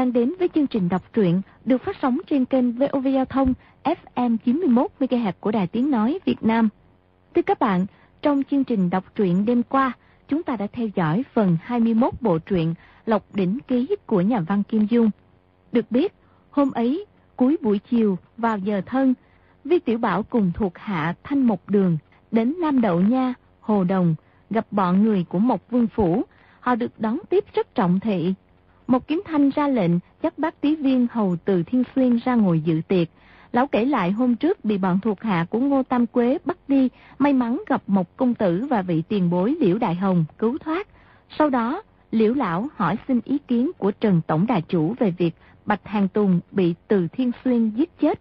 đang đến với chương trình đọc truyện được phát sóng trên kênh VOV Giao thông FM 91 MHz của Đài Tiếng Nói Việt Nam. Thưa các bạn, trong chương trình đọc truyện đêm qua, chúng ta đã theo dõi phần 21 bộ truyện Lộc Đỉnh Ký của nhà văn Kim Dung. Được biết, hôm ấy, cuối buổi chiều vào giờ thân, Vi Tiểu Bảo cùng thuộc hạ Thanh Mộc Đường đến Nam Đậu Nha, Hồ Đồng, gặp bọn người của Mộc Vương Phủ. Họ được đón tiếp rất trọng thị. Một kiếm thanh ra lệnh dắt bác tí viên hầu từ Thiên Xuyên ra ngồi dự tiệc. Lão kể lại hôm trước bị bọn thuộc hạ của Ngô Tam Quế bắt đi, may mắn gặp một công tử và vị tiền bối Liễu Đại Hồng cứu thoát. Sau đó, Liễu Lão hỏi xin ý kiến của Trần Tổng Đà Chủ về việc Bạch Hàng Tùng bị từ Thiên Xuyên giết chết.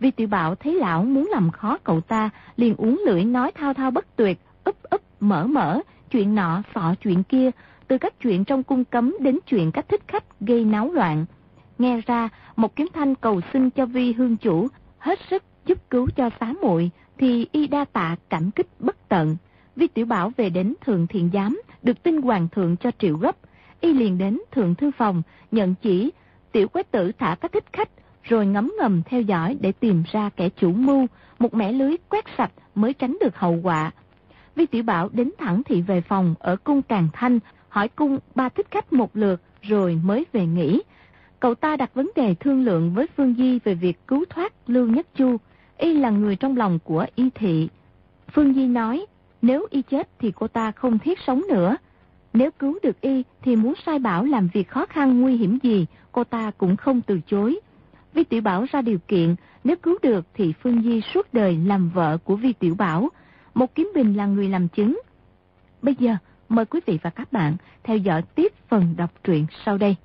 Vì tiểu bảo thấy lão muốn làm khó cậu ta, liền uống lưỡi nói thao thao bất tuyệt, úp úp mở mở, chuyện nọ sọ chuyện kia, từ các chuyện trong cung cấm đến chuyện cách thích khách gây náo loạn. Nghe ra, một kiếm thanh cầu xin cho vi hương chủ, hết sức giúp cứu cho xá muội thì y đa tạ cảm kích bất tận. Vi tiểu bảo về đến thượng thiện giám, được tin hoàng thượng cho triệu gấp. Y liền đến thượng thư phòng, nhận chỉ, tiểu quế tử thả các thích khách, rồi ngấm ngầm theo dõi để tìm ra kẻ chủ mưu, một mẻ lưới quét sạch mới tránh được hậu quả. Vi Tiểu Bảo đến thẳng thị về phòng ở cung Càng Thanh, hỏi cung ba thích khách một lượt rồi mới về nghỉ. Cậu ta đặt vấn đề thương lượng với Phương Di về việc cứu thoát Lưu Nhất Chu. Y là người trong lòng của Y Thị. Phương Di nói, nếu Y chết thì cô ta không thiết sống nữa. Nếu cứu được Y thì muốn sai bảo làm việc khó khăn nguy hiểm gì, cô ta cũng không từ chối. Vi Tiểu Bảo ra điều kiện, nếu cứu được thì Phương Di suốt đời làm vợ của Vi Tiểu Bảo. Một Kiếm Bình là người làm chứng. Bây giờ, mời quý vị và các bạn theo dõi tiếp phần đọc truyện sau đây.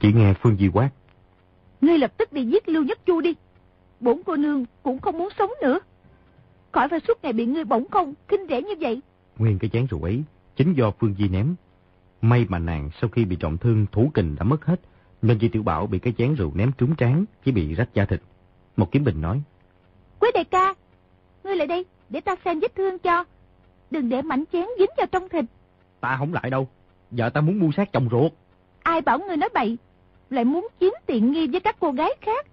Chỉ nghe Phương Di quát. Ngươi lập tức đi giết Lưu Nhất Chu đi. Bốn cô nương cũng không muốn sống nữa. Khỏi phải suốt ngày bị ngươi bỗng không, khinh rẻ như vậy. Nguyên cái chén rượu ấy chính do Phương Di ném. May mà nàng sau khi bị trọng thương thủ kình đã mất hết, nên Di Tiểu Bảo bị cái chén rượu ném trúng trán, chỉ bị rách da thịt. Một kiếm bình nói. Quế đại ca, ngươi lại đây, để ta xem vết thương cho. Đừng để mảnh chén dính vào trong thịt. Ta không lại đâu, vợ ta muốn mua sát chồng ruột. Ai bảo ngươi nói bậy, lại muốn chiếm tiện nghi với các cô gái khác.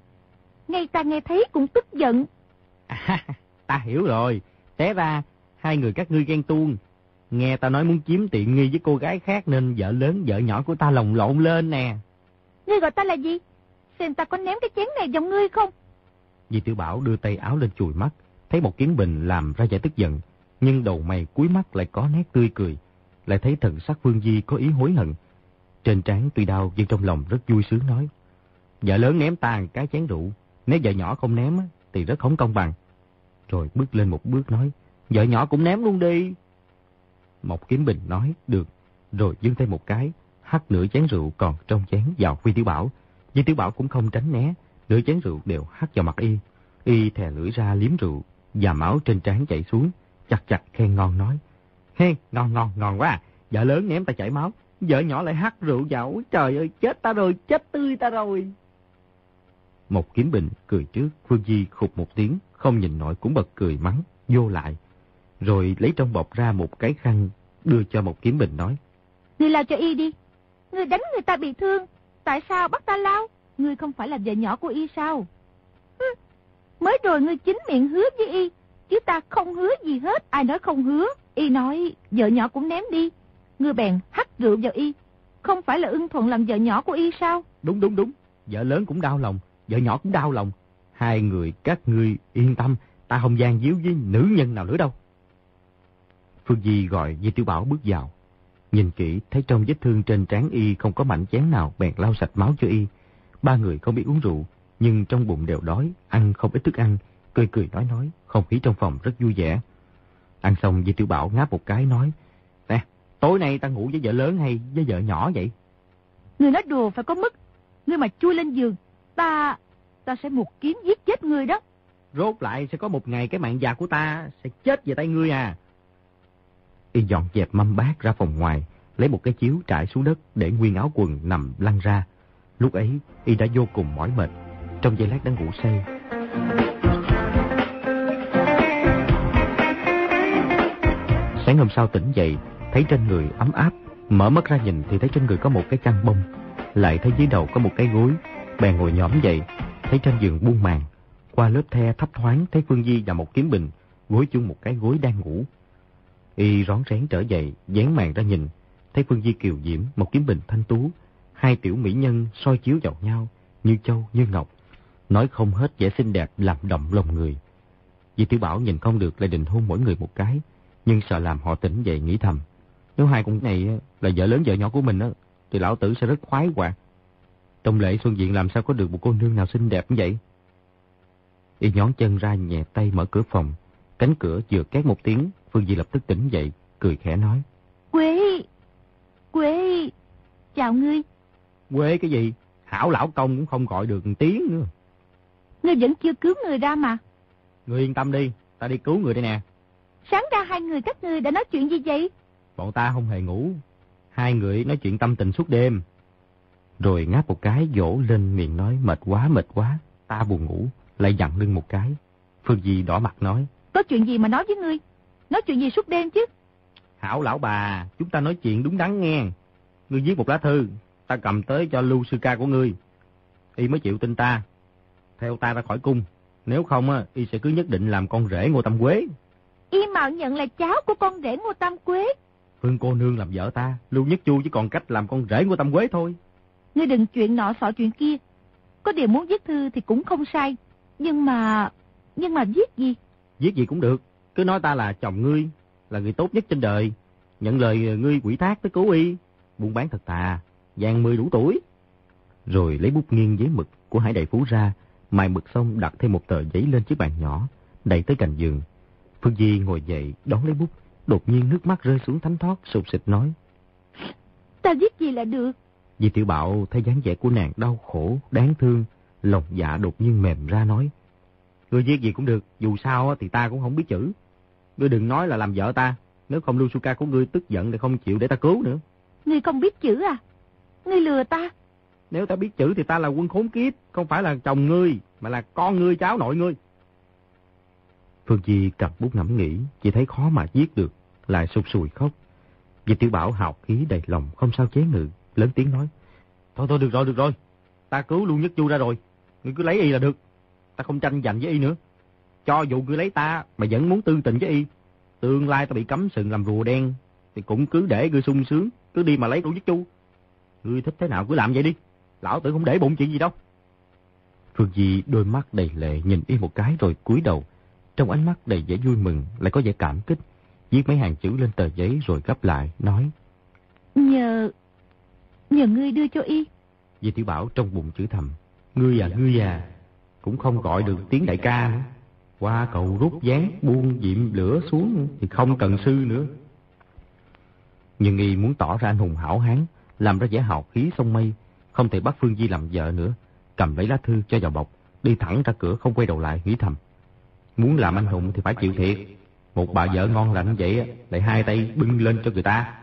Ngay ta nghe thấy cũng tức giận. À, ta hiểu rồi, té ra hai người các ngươi ghen tuông. Nghe ta nói muốn chiếm tiện nghi với cô gái khác nên vợ lớn vợ nhỏ của ta lồng lộn lên nè. Ngươi gọi ta là gì? Xem ta có ném cái chén này vào ngươi không? Di Tiểu Bảo đưa tay áo lên chùi mắt, thấy một kiến bình làm ra vẻ tức giận, nhưng đầu mày cuối mắt lại có nét tươi cười, lại thấy thần sắc Phương Di có ý hối hận. Trên trán tuy đau nhưng trong lòng rất vui sướng nói, vợ lớn ném ta cái chén rượu, nếu vợ nhỏ không ném thì rất không công bằng. Rồi bước lên một bước nói, vợ nhỏ cũng ném luôn đi. Một kiếm bình nói, được, rồi dương tay một cái, hắt nửa chén rượu còn trong chén vào Vi Tiểu Bảo. Vi Tiểu Bảo cũng không tránh né, nửa chén rượu đều hắt vào mặt y. Y thè lưỡi ra liếm rượu, và máu trên trán chảy xuống, chặt chặt khen ngon nói. Hê, ngon ngon, ngon quá à. Vợ lớn ném ta chảy máu, vợ nhỏ lại hắt rượu vào. Trời ơi, chết ta rồi, chết tươi ta rồi. Một kiếm bình cười trước, Phương Di khục một tiếng, không nhìn nổi cũng bật cười mắng, vô lại. Rồi lấy trong bọc ra một cái khăn, đưa cho một kiếm bình nói. Ngươi lao cho y đi. Ngươi đánh người ta bị thương. Tại sao bắt ta lao? Ngươi không phải là vợ nhỏ của y sao? Hừ, mới rồi ngươi chính miệng hứa với y. Chứ ta không hứa gì hết. Ai nói không hứa? Y nói vợ nhỏ cũng ném đi. Ngươi bèn hắt rượu vào y. Không phải là ưng thuận làm vợ nhỏ của y sao? Đúng đúng đúng, vợ lớn cũng đau lòng, vợ nhỏ cũng đau lòng. Hai người các ngươi yên tâm, ta không gian díu với nữ nhân nào nữa đâu. Phương Di gọi Di Tiểu Bảo bước vào. Nhìn kỹ thấy trong vết thương trên trán y không có mảnh chén nào bèn lau sạch máu cho y. Ba người không biết uống rượu, nhưng trong bụng đều đói, ăn không ít thức ăn, cười cười nói nói, không khí trong phòng rất vui vẻ. Ăn xong Di Tiểu Bảo ngáp một cái nói, Nè, tối nay ta ngủ với vợ lớn hay với vợ nhỏ vậy? Ngươi nói đùa phải có mức. Ngươi mà chui lên giường, ta... ta sẽ một kiếm giết chết ngươi đó. Rốt lại sẽ có một ngày cái mạng già của ta sẽ chết về tay ngươi à. Y dọn dẹp mâm bát ra phòng ngoài, lấy một cái chiếu trải xuống đất để nguyên áo quần nằm lăn ra. Lúc ấy, y đã vô cùng mỏi mệt, trong giây lát đã ngủ say. Sáng hôm sau tỉnh dậy, thấy trên người ấm áp, mở mắt ra nhìn thì thấy trên người có một cái chăn bông, lại thấy dưới đầu có một cái gối, bèn ngồi nhõm dậy, thấy trên giường buông màn, qua lớp the thấp thoáng thấy Phương Di và một kiếm bình, gối chung một cái gối đang ngủ. Y rón rén trở dậy, dán màn ra nhìn, thấy Phương Di kiều diễm, một kiếm bình thanh tú, hai tiểu mỹ nhân soi chiếu vào nhau, như châu như ngọc, nói không hết vẻ xinh đẹp làm động lòng người. Di Tiểu Bảo nhìn không được lại định hôn mỗi người một cái, nhưng sợ làm họ tỉnh dậy nghĩ thầm. Nếu hai con này là vợ lớn vợ nhỏ của mình, thì lão tử sẽ rất khoái quả. Trong lễ xuân diện làm sao có được một cô nương nào xinh đẹp như vậy? Y nhón chân ra nhẹ tay mở cửa phòng. Cánh cửa vừa két một tiếng, Phương Di lập tức tỉnh dậy, cười khẽ nói. Quế! Quế! Chào ngươi. Quế cái gì? Hảo lão công cũng không gọi được tiếng nữa. Ngươi vẫn chưa cứu người ra mà. Ngươi yên tâm đi, ta đi cứu người đây nè. Sáng ra hai người các ngươi đã nói chuyện gì vậy? Bọn ta không hề ngủ. Hai người nói chuyện tâm tình suốt đêm. Rồi ngáp một cái dỗ lên miệng nói mệt quá mệt quá, ta buồn ngủ, lại dặn lưng một cái. Phương Di đỏ mặt nói. Có chuyện gì mà nói với ngươi? Nói chuyện gì suốt đêm chứ? Hảo lão bà, chúng ta nói chuyện đúng đắn nghe. Ngươi viết một lá thư, ta cầm tới cho lưu sư ca của ngươi. Y mới chịu tin ta. Theo ta ra khỏi cung. Nếu không, á, y sẽ cứ nhất định làm con rể Ngô Tâm Quế. Y mạo nhận là cháu của con rể Ngô Tâm Quế. Phương cô nương làm vợ ta, Lưu Nhất Chu chỉ còn cách làm con rể Ngô Tâm Quế thôi. Ngươi đừng chuyện nọ sọ chuyện kia. Có điều muốn viết thư thì cũng không sai. Nhưng mà... Nhưng mà viết gì? Viết gì cũng được. Cứ nói ta là chồng ngươi, là người tốt nhất trên đời. Nhận lời ngươi quỷ thác tới cứu y. Buôn bán thật tà, vàng mười đủ tuổi. Rồi lấy bút nghiêng giấy mực của Hải Đại Phú ra, mài mực xong đặt thêm một tờ giấy lên chiếc bàn nhỏ, đẩy tới cạnh giường. Phương Di ngồi dậy, đón lấy bút, đột nhiên nước mắt rơi xuống thánh thoát, sụp xịt nói. Ta viết gì là được? Di Tiểu Bảo thấy dáng vẻ của nàng đau khổ, đáng thương, lòng dạ đột nhiên mềm ra nói. Ngươi viết gì cũng được, dù sao thì ta cũng không biết chữ. Ngươi đừng nói là làm vợ ta, nếu không Lusuka của ngươi tức giận thì không chịu để ta cứu nữa. Ngươi không biết chữ à? Ngươi lừa ta? Nếu ta biết chữ thì ta là quân khốn kiếp, không phải là chồng ngươi, mà là con ngươi cháu nội ngươi. Phương Chi cầm bút ngẫm nghĩ, chỉ thấy khó mà viết được, lại sụt sùi khóc. Vì tiểu bảo hào khí đầy lòng, không sao chế ngự, lớn tiếng nói. Thôi thôi được rồi, được rồi, ta cứu luôn nhất chu ra rồi, ngươi cứ lấy y là được, ta không tranh giành với y nữa. Cho dù ngươi lấy ta mà vẫn muốn tương tình với y, tương lai ta bị cấm sừng làm rùa đen, thì cũng cứ để ngươi sung sướng, cứ đi mà lấy luôn nhất chu. Ngươi thích thế nào cứ làm vậy đi, lão tử không để bụng chuyện gì đâu. Phương Di đôi mắt đầy lệ nhìn y một cái rồi cúi đầu, trong ánh mắt đầy vẻ vui mừng, lại có vẻ cảm kích. Viết mấy hàng chữ lên tờ giấy rồi gấp lại, nói. Nhờ... Nhờ ngươi đưa cho y. Di Tiểu Bảo trong bụng chữ thầm. Ngươi à, ngươi à, cũng không gọi được tiếng đại ca nữa. Qua cầu rút dán, buông diệm lửa xuống thì không cần sư nữa. Nhưng y muốn tỏ ra anh hùng hảo hán, làm ra vẻ hào khí sông mây, không thể bắt Phương Di làm vợ nữa. Cầm lấy lá thư cho vào bọc, đi thẳng ra cửa không quay đầu lại, nghĩ thầm. Muốn làm anh hùng thì phải chịu thiệt. Một bà vợ ngon lành vậy, lại hai tay bưng lên cho người ta.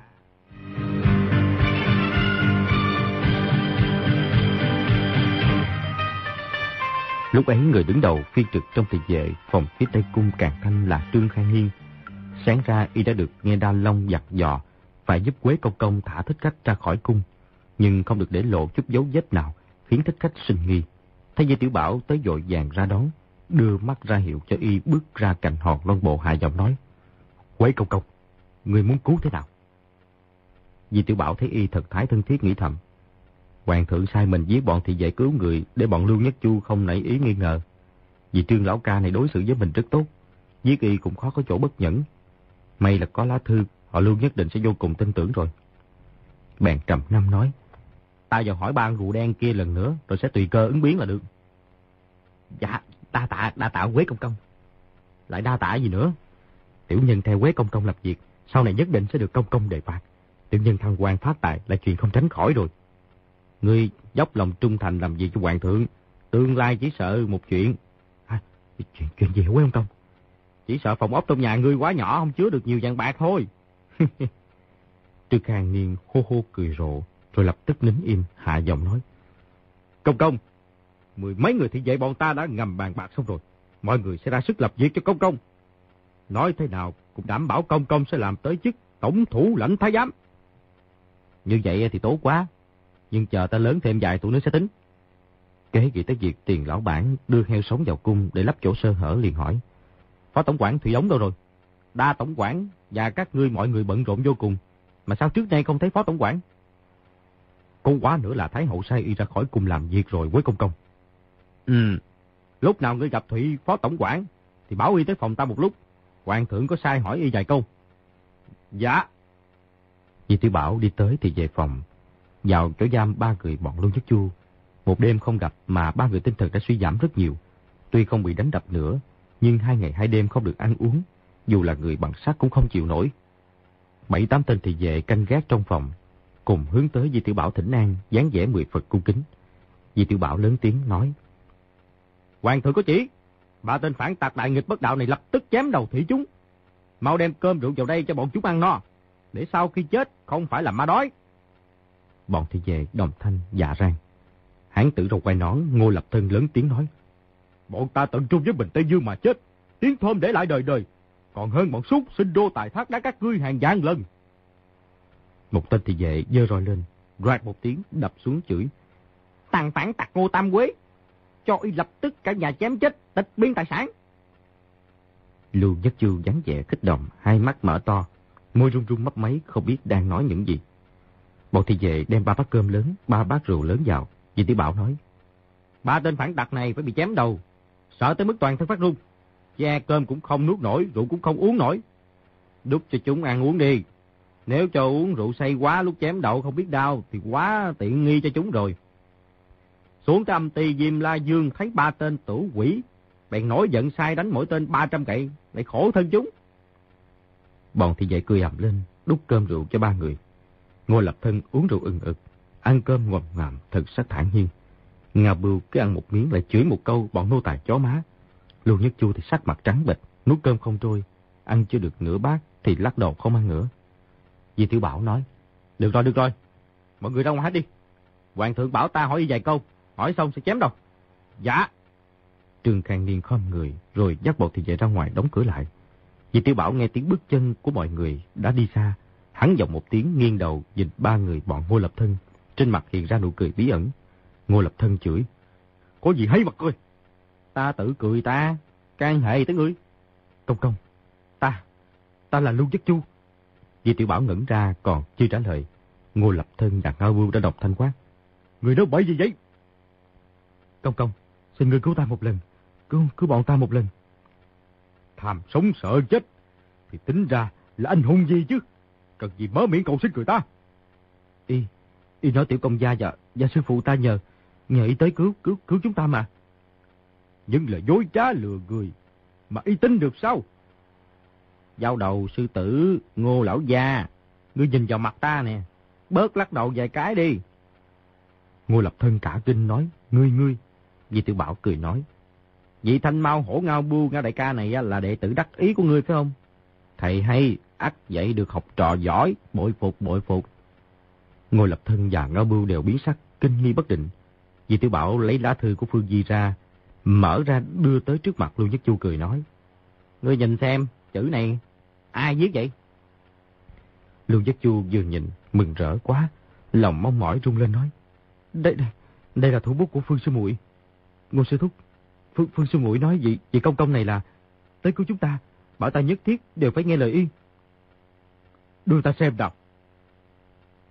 Lúc ấy người đứng đầu phiên trực trong thị vệ phòng phía tây cung càng thanh là Trương Khang Hiên. Sáng ra y đã được nghe Đa Long dặn dò, phải giúp Quế Công Công thả thích khách ra khỏi cung, nhưng không được để lộ chút dấu vết nào, khiến thích khách sinh nghi. Thấy Dây Tiểu Bảo tới dội vàng ra đón, đưa mắt ra hiệu cho y bước ra cạnh hòn loan bộ hạ giọng nói. Quế Công Công, người muốn cứu thế nào? Di Tiểu Bảo thấy y thật thái thân thiết nghĩ thầm. Hoàng thượng sai mình giết bọn thị vệ cứu người để bọn Lưu Nhất Chu không nảy ý nghi ngờ. Vì trương lão ca này đối xử với mình rất tốt. Giết y cũng khó có chỗ bất nhẫn. May là có lá thư, họ Lưu nhất định sẽ vô cùng tin tưởng rồi. Bèn trầm năm nói. Ta vào hỏi ban rượu đen kia lần nữa rồi sẽ tùy cơ ứng biến là được. Dạ, đa tạ, đa tạ Quế Công Công. Lại đa tạ gì nữa? Tiểu nhân theo Quế Công Công lập việc, sau này nhất định sẽ được công công đề bạc. Tiểu nhân thăng quan phát tài là chuyện không tránh khỏi rồi. Ngươi dốc lòng trung thành làm việc cho hoàng thượng, tương lai chỉ sợ một chuyện. À, chuyện chuyện gì hả ông Công Công? Chỉ sợ phòng ốc trong nhà ngươi quá nhỏ không chứa được nhiều vàng bạc thôi. Trư Khang Niên hô hô cười rộ, rồi lập tức nín im, hạ giọng nói. Công công, mười mấy người thị vệ bọn ta đã ngầm bàn bạc xong rồi. Mọi người sẽ ra sức lập việc cho công công. Nói thế nào cũng đảm bảo công công sẽ làm tới chức tổng thủ lãnh thái giám. Như vậy thì tốt quá. Nhưng chờ ta lớn thêm vài tuổi nữa sẽ tính. Kế nghĩ tới việc tiền lão bản đưa heo sống vào cung để lắp chỗ sơ hở liền hỏi. Phó tổng quản Thủy Ống đâu rồi? Đa tổng quản và các ngươi mọi người bận rộn vô cùng. Mà sao trước nay không thấy phó tổng quản? Con quá nữa là Thái hậu sai y ra khỏi cung làm việc rồi với công công. Ừ, lúc nào ngươi gặp Thủy phó tổng quản thì bảo y tới phòng ta một lúc. Hoàng thượng có sai hỏi y vài câu. Dạ. Di Tiểu Bảo đi tới thì về phòng, vào chỗ giam ba người bọn Lưu Nhất Chu. Một đêm không gặp mà ba người tinh thần đã suy giảm rất nhiều. Tuy không bị đánh đập nữa, nhưng hai ngày hai đêm không được ăn uống, dù là người bằng sắt cũng không chịu nổi. Bảy tám tên thì về canh gác trong phòng, cùng hướng tới Di Tiểu Bảo thỉnh an, dáng vẻ mười Phật cung kính. Di Tiểu Bảo lớn tiếng nói. Hoàng thượng có chỉ, ba tên phản tạc đại nghịch bất đạo này lập tức chém đầu thủy chúng. Mau đem cơm rượu vào đây cho bọn chúng ăn no, để sau khi chết không phải là ma đói. Bọn thị về đồng thanh dạ rang. Hán tử rồng quay nón, ngô lập thân lớn tiếng nói. Bọn ta tận trung với Bình Tây Dương mà chết, tiếng thơm để lại đời đời, còn hơn bọn súc sinh đô tài thác đá các ngươi hàng vạn lần. Một tên thị vệ dơ roi lên, rạc một tiếng đập xuống chửi. Tàn phản tặc ngô tam quế, cho y lập tức cả nhà chém chết, tịch biên tài sản. Lưu Nhất Chu dáng vẻ kích động, hai mắt mở to, môi run run mấp máy không biết đang nói những gì. Bọn thị vệ đem ba bát cơm lớn, ba bát rượu lớn vào. Di Tiểu Bảo nói. Ba tên phản tặc này phải bị chém đầu, sợ tới mức toàn thân phát run. Cha cơm cũng không nuốt nổi, rượu cũng không uống nổi. Đút cho chúng ăn uống đi. Nếu cho uống rượu say quá lúc chém đầu không biết đau thì quá tiện nghi cho chúng rồi. Xuống cái âm ty Diêm La Dương thấy ba tên tử quỷ, bèn nổi giận sai đánh mỗi tên 300 cậy, lại khổ thân chúng. Bọn thì dậy cười ầm lên, đút cơm rượu cho ba người. Ngô Lập Thân uống rượu ưng ực, ăn cơm ngọt ngàm, thật sắc thản nhiên. Ngà bưu cứ ăn một miếng lại chửi một câu bọn nô tài chó má. Lưu Nhất Chu thì sắc mặt trắng bệch, nuốt cơm không trôi, ăn chưa được nửa bát thì lắc đầu không ăn nữa. Di Tiểu Bảo nói, được rồi, được rồi, mọi người ra ngoài hết đi. Hoàng thượng bảo ta hỏi vài câu, hỏi xong sẽ chém đâu. Dạ. Trương Khang Niên khom người, rồi dắt bọn thị vệ ra ngoài đóng cửa lại. Di Tiểu Bảo nghe tiếng bước chân của mọi người đã đi xa, hắn giọng một tiếng nghiêng đầu nhìn ba người bọn Ngô Lập Thân, trên mặt hiện ra nụ cười bí ẩn. Ngô Lập Thân chửi, có gì hay mặt cười? Ta tự cười ta, can hệ tới ngươi. Công công, ta, ta là Lưu Nhất Chu. Di Tiểu Bảo ngẩn ra còn chưa trả lời. Ngô Lập Thân và Ngao Bưu đã đọc thanh quát. Người nói bậy gì vậy? Công công, xin ngươi cứu ta một lần. Cứu, cứu bọn ta một lần. Tham sống sợ chết. Thì tính ra là anh hùng gì chứ? Cần gì mở miệng cầu xin người ta? Y, y nói tiểu công gia và, và sư phụ ta nhờ. Nhờ y tới cứu, cứu, cứu chúng ta mà. Nhưng là dối trá lừa người. Mà y tin được sao? Giao đầu sư tử, ngô lão gia. Ngươi nhìn vào mặt ta nè. Bớt lắc đầu vài cái đi. Ngô lập thân cả kinh nói, ngươi ngươi. Di tiểu bảo cười nói. Vị thanh mau hổ ngao bu ngao đại ca này là đệ tử đắc ý của ngươi phải không? Thầy hay, ắt dạy được học trò giỏi, bội phục bội phục. Ngôi lập thân và ngao bưu đều biến sắc, kinh nghi bất định. Di tiểu bảo lấy lá thư của Phương Di ra, mở ra đưa tới trước mặt Lưu Nhất Chu cười nói. Ngươi nhìn xem, chữ này, ai viết vậy? Lưu Nhất Chu vừa nhìn, mừng rỡ quá, lòng mong mỏi rung lên nói. Đây, đây, đây là thủ bút của Phương Sư muội Ngô Sư Thúc, Phương, Phương Sư muội nói gì, vị công công này là tới cứu chúng ta, bảo ta nhất thiết đều phải nghe lời y. Đưa ta xem đọc.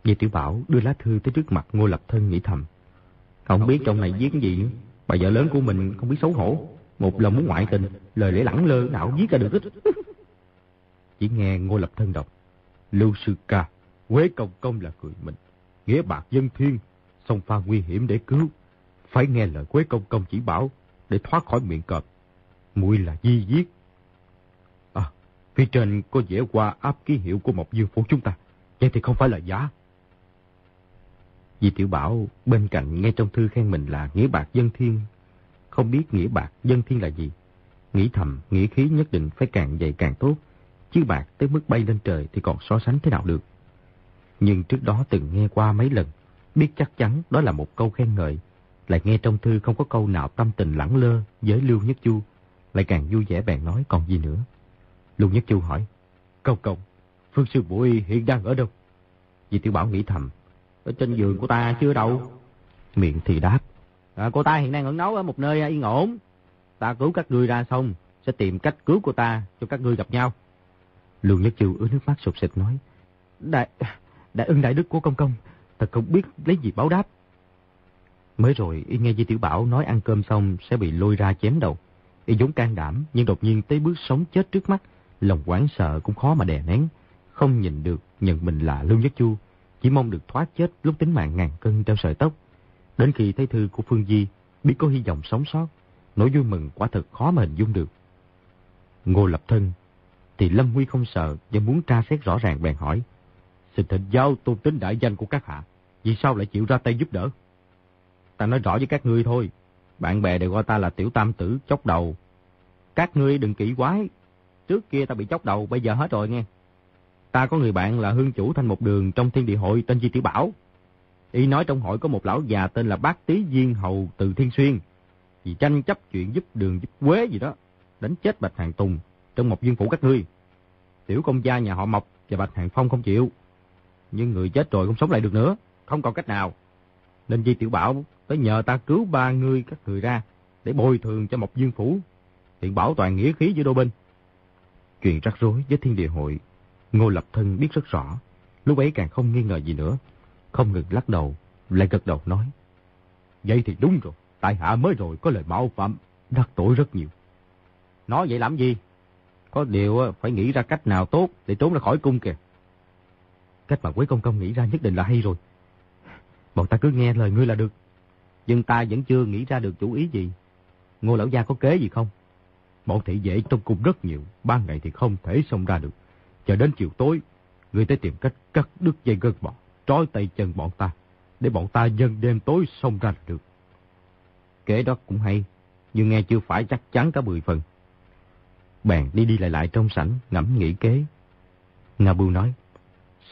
Vì tiểu bảo đưa lá thư tới trước mặt Ngô Lập Thân nghĩ thầm. Không biết trong này viết gì gì, bà vợ lớn của mình không biết xấu hổ. Một lần muốn ngoại tình, lời lẽ lẳng lơ nào viết ra được ít. Chỉ nghe Ngô Lập Thân đọc. Lưu Sư Ca, Quế Công Công là người mình. Nghĩa bạc dân thiên, song pha nguy hiểm để cứu. Phải nghe lời Quế Công Công chỉ bảo để thoát khỏi miệng cọp. Mũi là di giết. Phía trên có vẽ qua áp ký hiệu của một dương phủ chúng ta. Vậy thì không phải là giả. Di Tiểu Bảo bên cạnh nghe trong thư khen mình là nghĩa bạc dân thiên. Không biết nghĩa bạc dân thiên là gì. Nghĩ thầm, nghĩa khí nhất định phải càng dày càng tốt. Chứ bạc tới mức bay lên trời thì còn so sánh thế nào được. Nhưng trước đó từng nghe qua mấy lần, biết chắc chắn đó là một câu khen ngợi. Lại nghe trong thư không có câu nào tâm tình lẳng lơ với Lưu Nhất Chu. Lại càng vui vẻ bèn nói còn gì nữa. Lục Nhất Chu hỏi. Công công, Phương Sư Bụi hiện đang ở đâu? Di Tiểu Bảo nghĩ thầm. Ở trên giường của ta chưa đâu. Miệng thì đáp. À, cô ta hiện đang ẩn nấu ở một nơi à, yên ổn. Ta cứu các ngươi ra xong, sẽ tìm cách cứu cô ta cho các ngươi gặp nhau. Lục Nhất Chu ướt nước mắt sụp sịch nói. Đại, đại ưng đại đức của công công, thật không biết lấy gì báo đáp. Mới rồi, y nghe Di Tiểu Bảo nói ăn cơm xong sẽ bị lôi ra chém đầu. Y vốn can đảm, nhưng đột nhiên tới bước sống chết trước mắt, lòng quảng sợ cũng khó mà đè nén. Không nhìn được, nhận mình là Lưu Nhất Chu, chỉ mong được thoát chết lúc tính mạng ngàn cân treo sợi tóc. Đến khi thấy thư của Phương Di, biết có hy vọng sống sót, nỗi vui mừng quả thật khó mà hình dung được. Ngô lập thân, thì Lâm Huy không sợ và muốn tra xét rõ ràng bèn hỏi. Xin thịnh giao tôn tính đại danh của các hạ, vì sao lại chịu ra tay giúp đỡ? Ta nói rõ với các ngươi thôi, bạn bè đều gọi ta là tiểu tam tử chốc đầu. Các ngươi đừng kỹ quái, trước kia ta bị chóc đầu, bây giờ hết rồi nghe. Ta có người bạn là hương chủ thanh một đường trong thiên địa hội tên Di Tiểu Bảo. Y nói trong hội có một lão già tên là Bác Tý duyên Hầu từ Thiên Xuyên. Vì tranh chấp chuyện giúp đường giúp quế gì đó. Đánh chết Bạch Hàng Tùng trong một dương phủ các ngươi. Tiểu công gia nhà họ Mộc và Bạch Hàng Phong không chịu. Nhưng người chết rồi không sống lại được nữa. Không còn cách nào. Nên Di Tiểu Bảo tới nhờ ta cứu ba người các người ra để bồi thường cho một dương phủ. Tiện bảo toàn nghĩa khí giữa đôi bên. Chuyện rắc rối với thiên địa hội, Ngô Lập Thân biết rất rõ. Lúc ấy càng không nghi ngờ gì nữa. Không ngừng lắc đầu, lại gật đầu nói. Vậy thì đúng rồi, tại hạ mới rồi có lời mạo phạm, đắc tội rất nhiều. Nói vậy làm gì? Có điều ờ, phải nghĩ ra cách nào tốt để trốn ra khỏi cung kìa. Cách mà Quế Công Công nghĩ ra nhất định là hay rồi. Bọn ta cứ nghe lời ngươi là được. Nhưng ta vẫn chưa nghĩ ra được chủ ý gì. Ngô lão gia có kế gì không? Bọn thị vệ trong cung rất nhiều, ban ngày thì không thể xông ra được. Chờ đến chiều tối, người tới tìm cách cắt đứt dây gân bọn, trói tay chân bọn ta, để bọn ta dân đêm tối xông ra được. kể đó cũng hay, nhưng nghe chưa phải chắc chắn cả mười phần. Bèn đi đi lại lại trong sảnh, ngẫm nghĩ kế. Nga Bưu nói,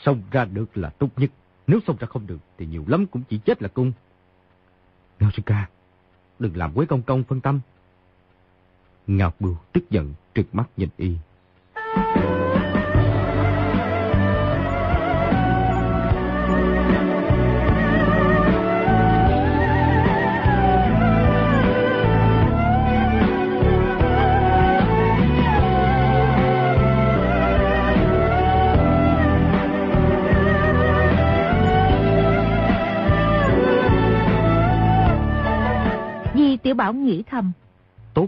xông ra được là tốt nhất, nếu xông ra không được thì nhiều lắm cũng chỉ chết là cung. Ngao sư ca, đừng làm quấy công công phân tâm. Ngao Bưu tức giận, trực mắt nhìn y. Di Tiểu Bảo nghĩ thầm.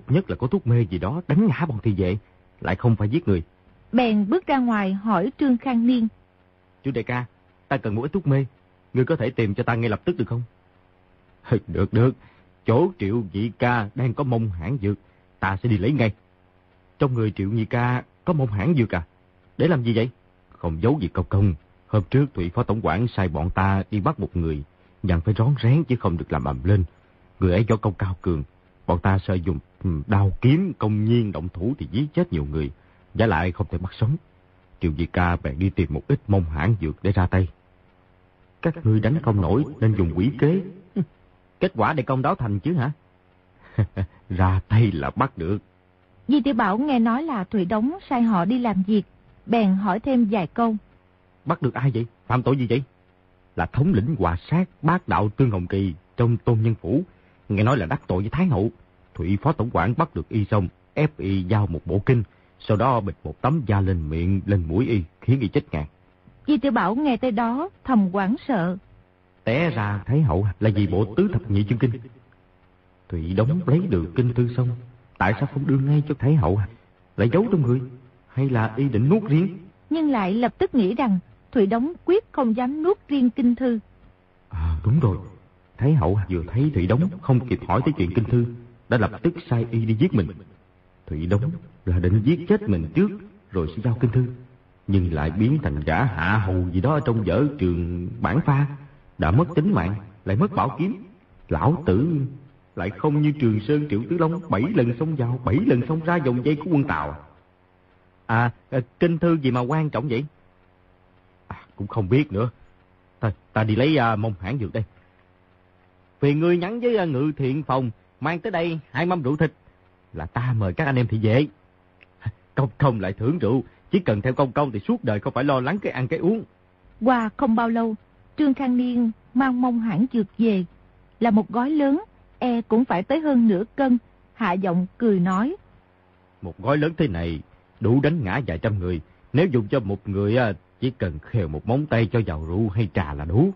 Nhất là có thuốc mê gì đó đánh ngã bọn thị vệ, lại không phải giết người. Bèn bước ra ngoài hỏi Trương Khang Niên. Chú đại ca, ta cần một ít thuốc mê. Ngươi có thể tìm cho ta ngay lập tức được không? Được, được. Chỗ triệu nhị ca đang có mông hãng dược. Ta sẽ đi lấy ngay. Trong người triệu nhị ca có mông hãng dược à? Để làm gì vậy? Không giấu gì công công. Hôm trước Thủy Phó Tổng quản sai bọn ta đi bắt một người. Dặn phải rón rén chứ không được làm ầm lên. Người ấy võ công cao cường. Bọn ta sợ dùng đao kiếm công nhiên động thủ thì giết chết nhiều người. Giả lại không thể bắt sống. Triệu Di Ca bèn đi tìm một ít mông hãng dược để ra tay. Các ngươi đánh không nổi nên dùng quỷ kế. Kết quả để công đó thành chứ hả? ra tay là bắt được. Di Tiểu Bảo nghe nói là Thủy Đống sai họ đi làm việc. Bèn hỏi thêm vài câu. Bắt được ai vậy? Phạm tội gì vậy? Là thống lĩnh hòa sát bác đạo Tương Hồng Kỳ trong tôn nhân phủ. Nghe nói là đắc tội với Thái Hậu. Thủy Phó Tổng quản bắt được y xong, ép y giao một bộ kinh. Sau đó bịch một tấm da lên miệng, lên mũi y, khiến y chết ngạt. Di Tiểu Bảo nghe tới đó, thầm quảng sợ. Té ra Thái Hậu là vì bộ tứ thập nhị chương kinh. Thủy đóng lấy được kinh thư xong, tại sao không đưa ngay cho Thái Hậu? Lại giấu trong người? Hay là y định nuốt riêng? Nhưng lại lập tức nghĩ rằng Thủy Đống quyết không dám nuốt riêng kinh thư. À đúng rồi. Thái Hậu vừa thấy Thủy Đống không kịp hỏi tới chuyện kinh thư, đã lập tức sai y đi giết mình. Thủy Đống là định giết chết mình trước, rồi sẽ giao kinh thư. Nhưng lại biến thành gã hạ hầu gì đó trong vở trường bản pha. Đã mất tính mạng, lại mất bảo kiếm. Lão tử lại không như Trường Sơn Triệu Tứ Long bảy lần xông vào, bảy lần xông ra dòng dây của quân Tàu. À, à, kinh thư gì mà quan trọng vậy? À, cũng không biết nữa. Thôi, ta đi lấy à, mông hãng dược đây. Vì ngươi nhắn với à, ngự thiện phòng, mang tới đây hai mâm rượu thịt. Là ta mời các anh em thị vệ. Công công lại thưởng rượu, chỉ cần theo công công thì suốt đời không phải lo lắng cái ăn cái uống. Qua không bao lâu, Trương Khang Niên mang mông hãng dược về. Là một gói lớn, e cũng phải tới hơn nửa cân. Hạ giọng cười nói. Một gói lớn thế này, đủ đánh ngã vài trăm người. Nếu dùng cho một người à, chỉ cần khều một móng tay cho vào rượu hay trà là đủ.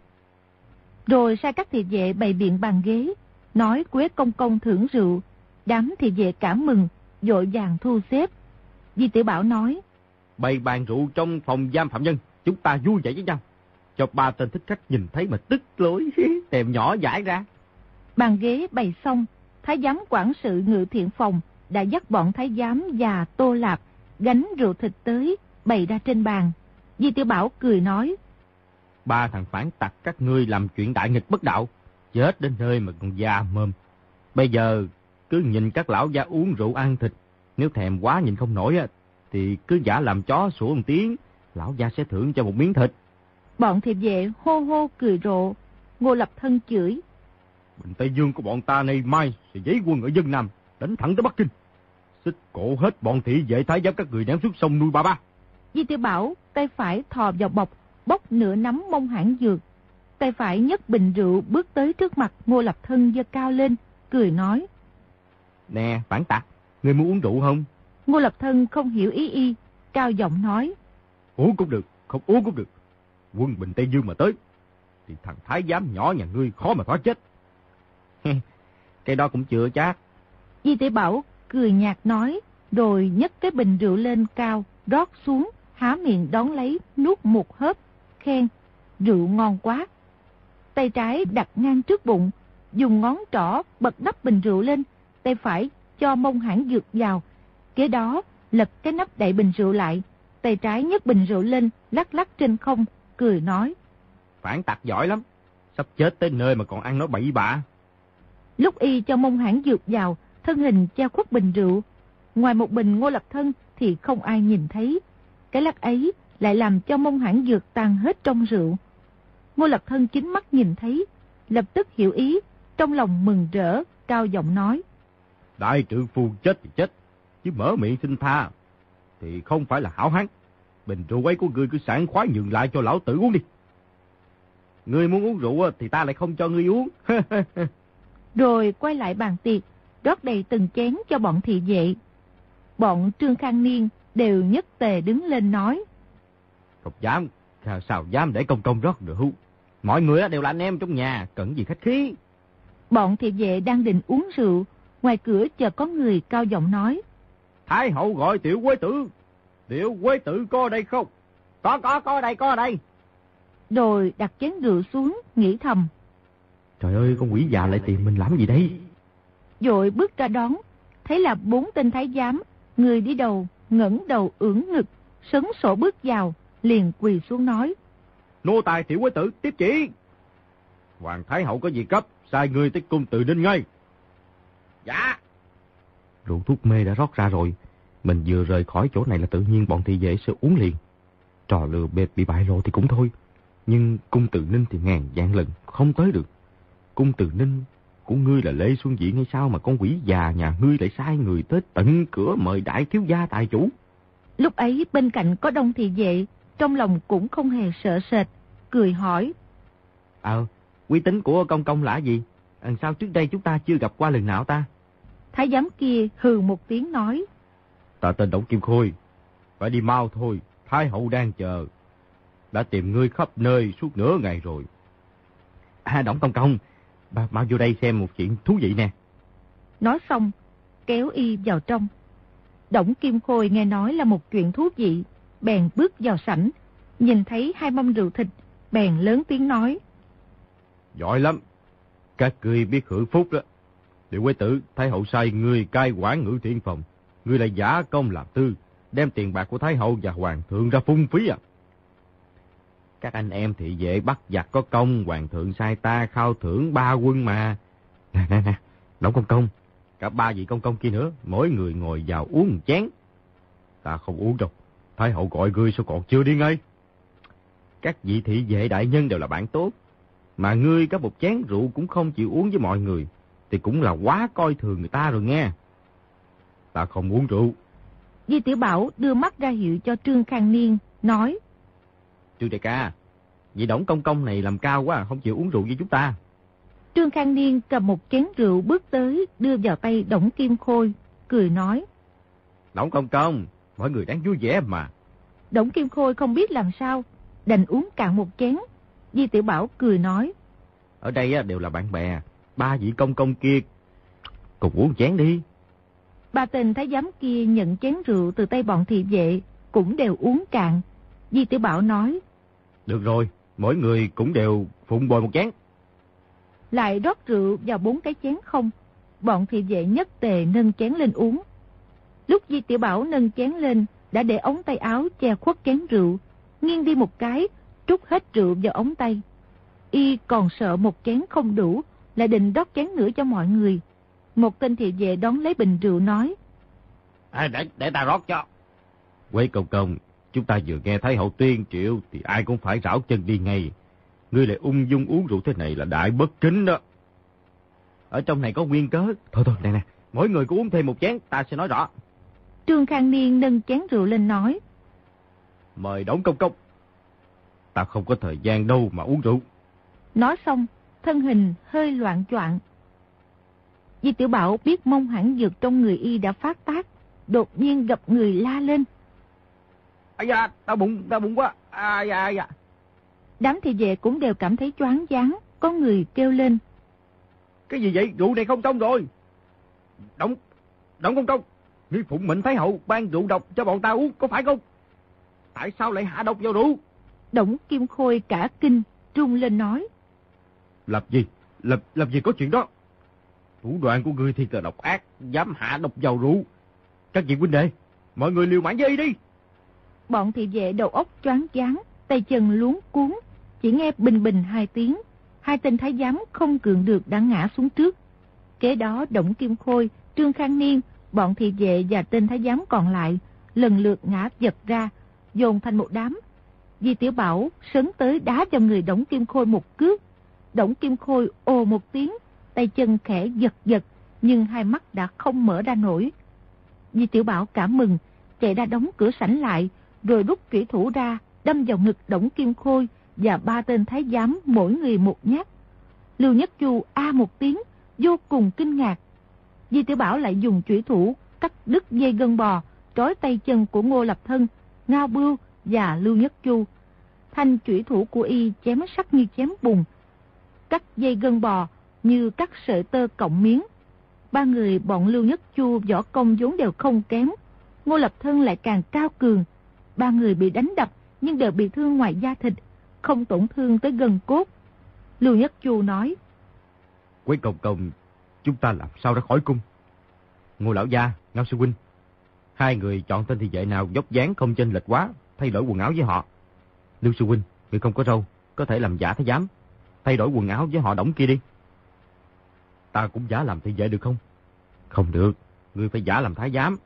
Rồi sai các thị vệ bày biện bàn ghế, nói quế công công thưởng rượu. Đám thị vệ cảm mừng, dội vàng thu xếp. Di tiểu Bảo nói. Bày bàn rượu trong phòng giam phạm nhân, chúng ta vui vẻ với nhau. Cho ba tên thích khách nhìn thấy mà tức lối, tèm nhỏ giải ra. Bàn ghế bày xong, thái giám quản sự ngự thiện phòng đã dắt bọn thái giám và tô lạp gánh rượu thịt tới, bày ra trên bàn. Di tiểu Bảo cười nói. Ba thằng phản tặc các ngươi làm chuyện đại nghịch bất đạo, chết đến nơi mà còn già mơm. Bây giờ cứ nhìn các lão gia uống rượu ăn thịt, nếu thèm quá nhìn không nổi á, thì cứ giả làm chó sủa một tiếng, lão gia sẽ thưởng cho một miếng thịt. Bọn thiệp vệ hô hô cười rộ, Ngô Lập Thân chửi. Bình Tây Dương của bọn ta nay mai sẽ giấy quân ở dân Nam, đánh thẳng tới Bắc Kinh. Xích cổ hết bọn thị vệ thái giám các người ném xuống sông nuôi ba ba. Di Tiểu Bảo tay phải thò vào bọc, bốc nửa nắm mông hãng dược. Tay phải nhấc bình rượu bước tới trước mặt Ngô Lập Thân dơ cao lên, cười nói. Nè, phản tặc, người muốn uống rượu không? Ngô Lập Thân không hiểu ý y, cao giọng nói. Uống cũng được, không uống cũng được. Quân Bình Tây Dương mà tới, thì thằng Thái giám nhỏ nhà ngươi khó mà thoát chết. cái đó cũng chưa chắc. Di Tiểu Bảo cười nhạt nói, rồi nhấc cái bình rượu lên cao, rót xuống, há miệng đón lấy, nuốt một hớp, khen, rượu ngon quá. Tay trái đặt ngang trước bụng, dùng ngón trỏ bật nắp bình rượu lên, tay phải cho mông hãng dược vào. Kế đó, lật cái nắp đậy bình rượu lại, tay trái nhấc bình rượu lên, lắc lắc trên không, cười nói. Phản tặc giỏi lắm, sắp chết tới nơi mà còn ăn nói bậy bạ. Lúc y cho mông hãng dược vào, thân hình che khuất bình rượu. Ngoài một bình ngô lập thân thì không ai nhìn thấy. Cái lắc ấy lại làm cho mông hãng dược tan hết trong rượu. Ngô lập thân chính mắt nhìn thấy, lập tức hiểu ý, trong lòng mừng rỡ, cao giọng nói. Đại trưởng phu chết thì chết, chứ mở miệng xin tha, thì không phải là hảo hán. Bình rượu ấy của ngươi cứ sảng khoái nhường lại cho lão tử uống đi. Ngươi muốn uống rượu thì ta lại không cho ngươi uống. Rồi quay lại bàn tiệc, rót đầy từng chén cho bọn thị vệ. Bọn Trương Khang Niên đều nhất tề đứng lên nói. Không dám, sao dám để công công rót rượu. Mọi người đều là anh em trong nhà, cần gì khách khí. Bọn thị vệ đang định uống rượu, ngoài cửa chờ có người cao giọng nói. Thái hậu gọi tiểu quế tử. Tiểu quế tử có đây không? Có, có, có đây, có đây. Rồi đặt chén rượu xuống, nghĩ thầm. Trời ơi, con quỷ già lại tìm mình làm gì đây? Rồi bước ra đón, thấy là bốn tên thái giám, người đi đầu, ngẩng đầu ưỡng ngực, sấn sổ bước vào, liền quỳ xuống nói. Nô tài tiểu quế tử tiếp chỉ. Hoàng Thái Hậu có gì cấp, sai người tới cung tự ninh ngay. Dạ. Rượu thuốc mê đã rót ra rồi, mình vừa rời khỏi chỗ này là tự nhiên bọn thị vệ sẽ uống liền. Trò lừa bệt bị bại lộ thì cũng thôi, nhưng cung tự ninh thì ngàn dạng lần, không tới được. Cung tự ninh của ngươi là Lê Xuân Diện hay sao mà con quỷ già nhà ngươi lại sai người tới tận cửa mời đại thiếu gia tài chủ? Lúc ấy bên cạnh có đông thị vệ, trong lòng cũng không hề sợ sệt, cười hỏi. Ờ, uy tín của công công là gì? Làm sao trước đây chúng ta chưa gặp qua lần nào ta? Thái giám kia hừ một tiếng nói. Ta tên Đổng Kim Khôi, phải đi mau thôi, Thái hậu đang chờ. Đã tìm ngươi khắp nơi suốt nửa ngày rồi. À, Đổng Công Công, Bà mau vô đây xem một chuyện thú vị nè. Nói xong, kéo y vào trong. Đổng Kim Khôi nghe nói là một chuyện thú vị, bèn bước vào sảnh, nhìn thấy hai mâm rượu thịt, bèn lớn tiếng nói. Giỏi lắm, các ngươi biết hưởng phúc đó. Điều quế tử, Thái hậu sai người cai quản ngữ thiện phòng, người lại giả công làm tư, đem tiền bạc của Thái hậu và Hoàng thượng ra phung phí à. Các anh em thị vệ bắt giặc có công, hoàng thượng sai ta khao thưởng ba quân mà. Nè, nè, nè, Đổng Công Công, cả ba vị công công kia nữa, mỗi người ngồi vào uống một chén. Ta không uống đâu, Thái hậu gọi ngươi sao còn chưa đi ngay? Các vị thị vệ đại nhân đều là bạn tốt. Mà ngươi có một chén rượu cũng không chịu uống với mọi người, thì cũng là quá coi thường người ta rồi nghe. Ta không uống rượu. Di Tiểu Bảo đưa mắt ra hiệu cho Trương Khang Niên, nói. Trương đại ca, vị đổng công công này làm cao quá, không chịu uống rượu với chúng ta. Trương Khang Niên cầm một chén rượu bước tới, đưa vào tay Đổng Kim Khôi, cười nói. Đổng công công, mọi người đang vui vẻ mà. Đổng Kim Khôi không biết làm sao, đành uống cạn một chén. Di Tiểu Bảo cười nói. Ở đây đều là bạn bè, ba vị công công kia, cùng uống chén đi. Ba tên thái giám kia nhận chén rượu từ tay bọn thị vệ, cũng đều uống cạn. Di Tiểu Bảo nói. Được rồi, mỗi người cũng đều phụng bồi một chén. Lại rót rượu vào bốn cái chén không. Bọn thị vệ nhất tề nâng chén lên uống. Lúc Di Tiểu Bảo nâng chén lên, đã để ống tay áo che khuất chén rượu, nghiêng đi một cái, trút hết rượu vào ống tay. Y còn sợ một chén không đủ, lại định rót chén nữa cho mọi người. Một tên thị vệ đón lấy bình rượu nói. À, để, để ta rót cho. Quế công công, chúng ta vừa nghe thấy hậu tuyên triệu thì ai cũng phải rảo chân đi ngay. Ngươi lại ung dung uống rượu thế này là đại bất kính đó. Ở trong này có nguyên cớ. Thôi thôi, nè nè, mỗi người cứ uống thêm một chén, ta sẽ nói rõ. Trương Khang Niên nâng chén rượu lên nói. Mời đóng công công. Ta không có thời gian đâu mà uống rượu. Nói xong, thân hình hơi loạn choạng. Di Tiểu Bảo biết mong hẳn dược trong người y đã phát tác, đột nhiên gặp người la lên. Ây da, đau bụng, đau bụng quá. Ai da, ai da. Đám thị vệ cũng đều cảm thấy choáng váng, có người kêu lên. Cái gì vậy? Rượu này không trong rồi. Đóng, đóng công công. Ngươi phụng mệnh Thái Hậu ban rượu độc cho bọn ta uống, có phải không? Tại sao lại hạ độc vào rượu? Đổng Kim Khôi cả kinh, trung lên nói. Làm gì? Làm, làm gì có chuyện đó? Thủ đoạn của ngươi thì là độc ác, dám hạ độc vào rượu. Các vị huynh đệ, mọi người liều mãn dây đi. Bọn thị vệ đầu óc choáng váng, tay chân luống cuốn, chỉ nghe bình bình hai tiếng. Hai tên thái giám không cường được đã ngã xuống trước. Kế đó Động Kim Khôi, Trương Khang Niên, bọn thị vệ và tên thái giám còn lại lần lượt ngã giật ra, dồn thành một đám. Di Tiểu Bảo sấn tới đá cho người Đổng Kim Khôi một cước. Đổng Kim Khôi ồ một tiếng, tay chân khẽ giật giật, nhưng hai mắt đã không mở ra nổi. Di Tiểu Bảo cảm mừng, chạy ra đóng cửa sảnh lại, rồi rút kỹ thủ ra, đâm vào ngực Đổng Kim Khôi và ba tên thái giám mỗi người một nhát. Lưu Nhất Chu a một tiếng, vô cùng kinh ngạc. Di Tiểu Bảo lại dùng chủy thủ cắt đứt dây gân bò, trói tay chân của Ngô Lập Thân, Ngao Bưu và Lưu Nhất Chu. Thanh chủy thủ của y chém sắc như chém bùn. Cắt dây gân bò như cắt sợi tơ cộng miếng. Ba người bọn Lưu Nhất Chu võ công vốn đều không kém. Ngô Lập Thân lại càng cao cường. Ba người bị đánh đập nhưng đều bị thương ngoài da thịt, không tổn thương tới gần cốt. Lưu Nhất Chu nói. Quý công công, chúng ta làm sao ra khỏi cung? Ngô lão gia, Ngao sư huynh. Hai người chọn tên thị vệ nào dốc dáng không chênh lệch quá, thay đổi quần áo với họ. Lưu sư huynh, người không có râu, có thể làm giả thái giám. Thay đổi quần áo với họ đóng kia đi. Ta cũng giả làm thị vệ được không? Không được, ngươi phải giả làm thái giám.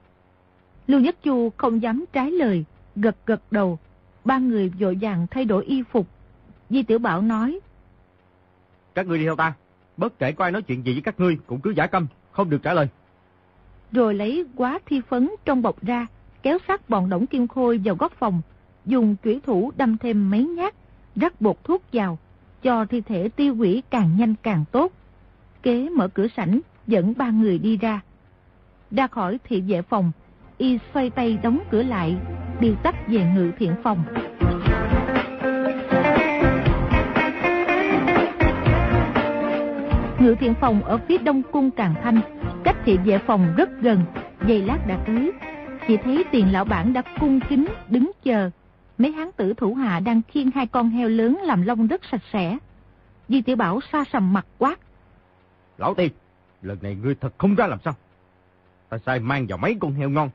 Lưu Nhất Chu không dám trái lời, gật gật đầu. Ba người vội vàng thay đổi y phục. Di Tiểu Bảo nói. Các ngươi đi theo ta. Bất kể có ai nói chuyện gì với các ngươi cũng cứ giả câm, không được trả lời. Rồi lấy quá thi phấn trong bọc ra, kéo sát bọn Đổng Kim Khôi vào góc phòng, dùng chủy thủ đâm thêm mấy nhát, rắc bột thuốc vào, cho thi thể tiêu hủy càng nhanh càng tốt. Kế mở cửa sảnh, dẫn ba người đi ra. Ra khỏi thị vệ phòng, y xoay tay đóng cửa lại, điều tắt về ngự thiện phòng. Ngự thiện phòng ở phía đông cung Càng Thanh, cách thị vệ phòng rất gần, giây lát đã tới. Chỉ thấy tiền lão bản đã cung kính đứng chờ. Mấy hán tử thủ hạ đang khiêng hai con heo lớn làm lông rất sạch sẽ. Di tiểu Bảo xa sầm mặt quát. Lão tiền, lần này ngươi thật không ra làm sao. Ta sai mang vào mấy con heo ngon.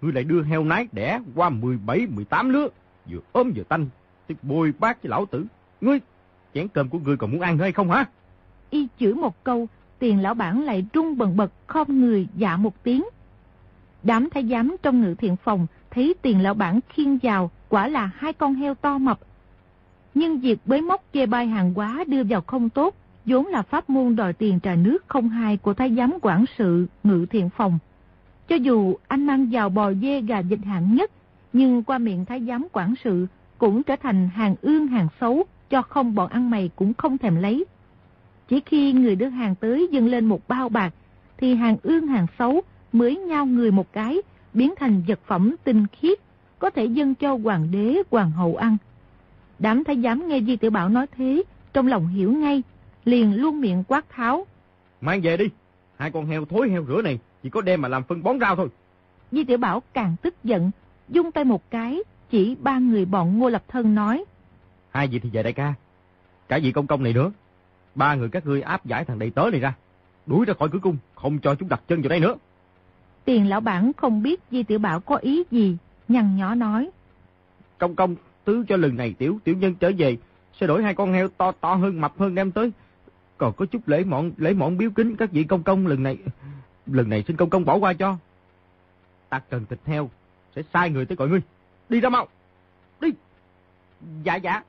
Ngươi lại đưa heo nái đẻ qua 17-18 lứa. Vừa ốm vừa tanh. Thì bồi bát với lão tử. Ngươi, chén cơm của ngươi còn muốn ăn hay không hả? Y chửi một câu, tiền lão bản lại rung bần bật khom người dạ một tiếng. Đám thái giám trong ngự thiện phòng thấy tiền lão bản khiên vào quả là hai con heo to mập. Nhưng việc bới móc chê bai hàng quá đưa vào không tốt, vốn là pháp môn đòi tiền trà nước không hai của thái giám quản sự ngự thiện phòng. Cho dù anh mang vào bò dê gà dịch hạng nhất, nhưng qua miệng thái giám quản sự cũng trở thành hàng ương hàng xấu, cho không bọn ăn mày cũng không thèm lấy. Chỉ khi người đưa hàng tới dâng lên một bao bạc, thì hàng ương hàng xấu mới nhau người một cái, biến thành vật phẩm tinh khiết, có thể dâng cho hoàng đế, hoàng hậu ăn. Đám thái giám nghe Di Tiểu Bảo nói thế, trong lòng hiểu ngay, liền luôn miệng quát tháo. Mang về đi, hai con heo thối heo rửa này chỉ có đem mà làm phân bón rau thôi. Di Tiểu Bảo càng tức giận, dung tay một cái, chỉ ba người bọn Ngô Lập Thân nói. Hai vị thì về đại ca, cả vị công công này nữa. Ba người các ngươi áp giải thằng đầy tớ này ra, đuổi ra khỏi cửa cung, không cho chúng đặt chân vào đây nữa. Tiền lão bản không biết Di Tiểu Bảo có ý gì, nhằn nhỏ nói. Công công, tứ cho lần này tiểu tiểu nhân trở về, sẽ đổi hai con heo to to hơn mập hơn đem tới. Còn có chút lễ mọn lễ mọn biếu kính các vị công công lần này. Lần này xin công công bỏ qua cho. Ta cần thịt heo, sẽ sai người tới gọi ngươi. Đi ra mau. Đi. Dạ dạ.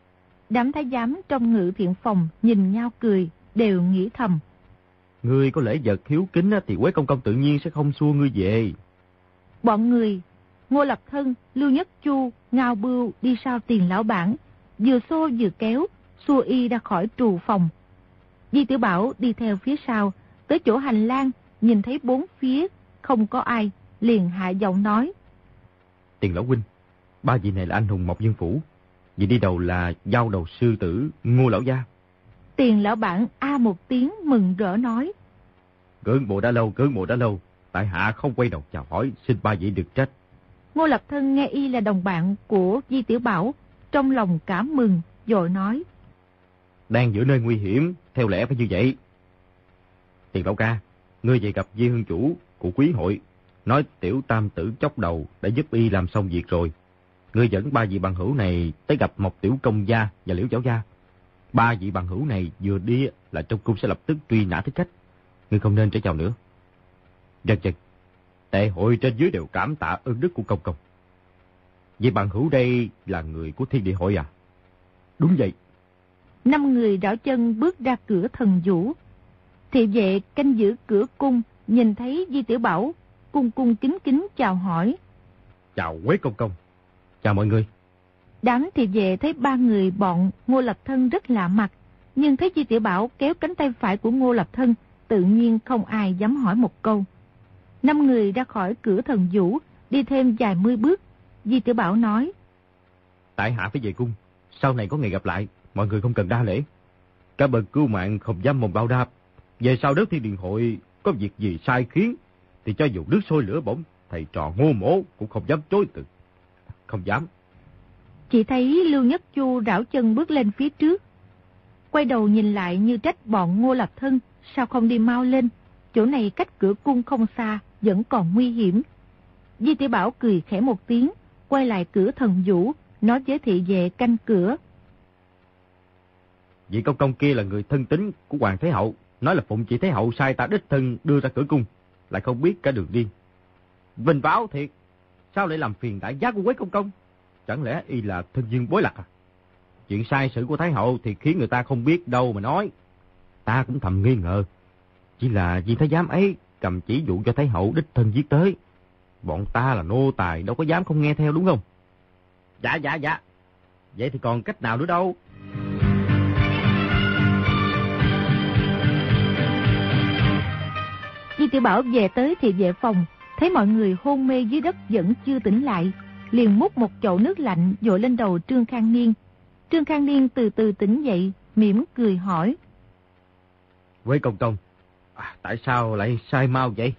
Đám thái giám trong ngự thiện phòng nhìn nhau cười, đều nghĩ thầm. Ngươi có lễ vật hiếu kính thì Quế Công Công tự nhiên sẽ không xua ngươi về. Bọn người, Ngô Lập Thân, Lưu Nhất Chu, Ngao Bưu đi sau tiền lão bản, vừa xô vừa kéo, xua y ra khỏi trù phòng. Di Tiểu Bảo đi theo phía sau, tới chỗ hành lang, nhìn thấy bốn phía, không có ai, liền hạ giọng nói. Tiền lão huynh, ba vị này là anh hùng Mộc Dương Phủ, vị đi đầu là giao đầu sư tử Ngô Lão Gia. Tiền lão bản A một tiếng mừng rỡ nói. Cơn bộ đã lâu, cơn bộ đã lâu, tại hạ không quay đầu chào hỏi, xin ba vị được trách. Ngô Lập Thân nghe y là đồng bạn của Di Tiểu Bảo, trong lòng cảm mừng, rồi nói. Đang giữa nơi nguy hiểm, theo lẽ phải như vậy. Tiền lão ca, ngươi về gặp Di Hương Chủ của quý hội, nói tiểu tam tử chốc đầu đã giúp y làm xong việc rồi. Ngươi dẫn ba vị bằng hữu này tới gặp một tiểu công gia và liễu giáo gia. Ba vị bằng hữu này vừa đi là trong cung sẽ lập tức truy nã thích khách. Ngươi không nên trở chào nữa. Giật giật, tệ hội trên dưới đều cảm tạ ơn đức của công công. Vị bằng hữu đây là người của thiên địa hội à? Đúng vậy. Năm người đảo chân bước ra cửa thần vũ. Thị vệ canh giữ cửa cung, nhìn thấy Di Tiểu Bảo, cung cung kính kính chào hỏi. Chào Quế Công Công. Chào mọi người. Đám thị vệ thấy ba người bọn Ngô Lập Thân rất lạ mặt, nhưng thấy Di Tiểu Bảo kéo cánh tay phải của Ngô Lập Thân, tự nhiên không ai dám hỏi một câu. Năm người ra khỏi cửa thần vũ, đi thêm vài mươi bước. Di Tiểu Bảo nói. Tại hạ phải về cung, sau này có ngày gặp lại, mọi người không cần đa lễ. Cả bậc cứu mạng không dám mong bao đáp. Về sau đất thiên điện hội có việc gì sai khiến, thì cho dù nước sôi lửa bỏng, thầy trò ngô mổ cũng không dám chối từ. Không dám. Chỉ thấy Lưu Nhất Chu rảo chân bước lên phía trước. Quay đầu nhìn lại như trách bọn ngô lập thân, sao không đi mau lên. Chỗ này cách cửa cung không xa, vẫn còn nguy hiểm. Di tiểu Bảo cười khẽ một tiếng, quay lại cửa thần vũ, nói với thị vệ canh cửa. Vị công công kia là người thân tín của Hoàng Thế Hậu, nói là Phụng Chỉ Thế Hậu sai ta đích thân đưa ra cửa cung, lại không biết cả đường đi. Vinh báo thiệt, sao lại làm phiền đại giá của Quế Công Công? Chẳng lẽ y là thân dương bối lạc à? Chuyện sai sự của Thái Hậu thì khiến người ta không biết đâu mà nói. Ta cũng thầm nghi ngờ. Chỉ là viên thái giám ấy cầm chỉ dụ cho Thái Hậu đích thân viết tới. Bọn ta là nô tài đâu có dám không nghe theo đúng không? Dạ dạ dạ. Vậy thì còn cách nào nữa đâu? Di Tiểu Bảo về tới thì về phòng, thấy mọi người hôn mê dưới đất vẫn chưa tỉnh lại, liền múc một chậu nước lạnh dội lên đầu Trương Khang Niên. Trương Khang Niên từ từ tỉnh dậy, mỉm cười hỏi. Quế công công, à, tại sao lại sai mau vậy?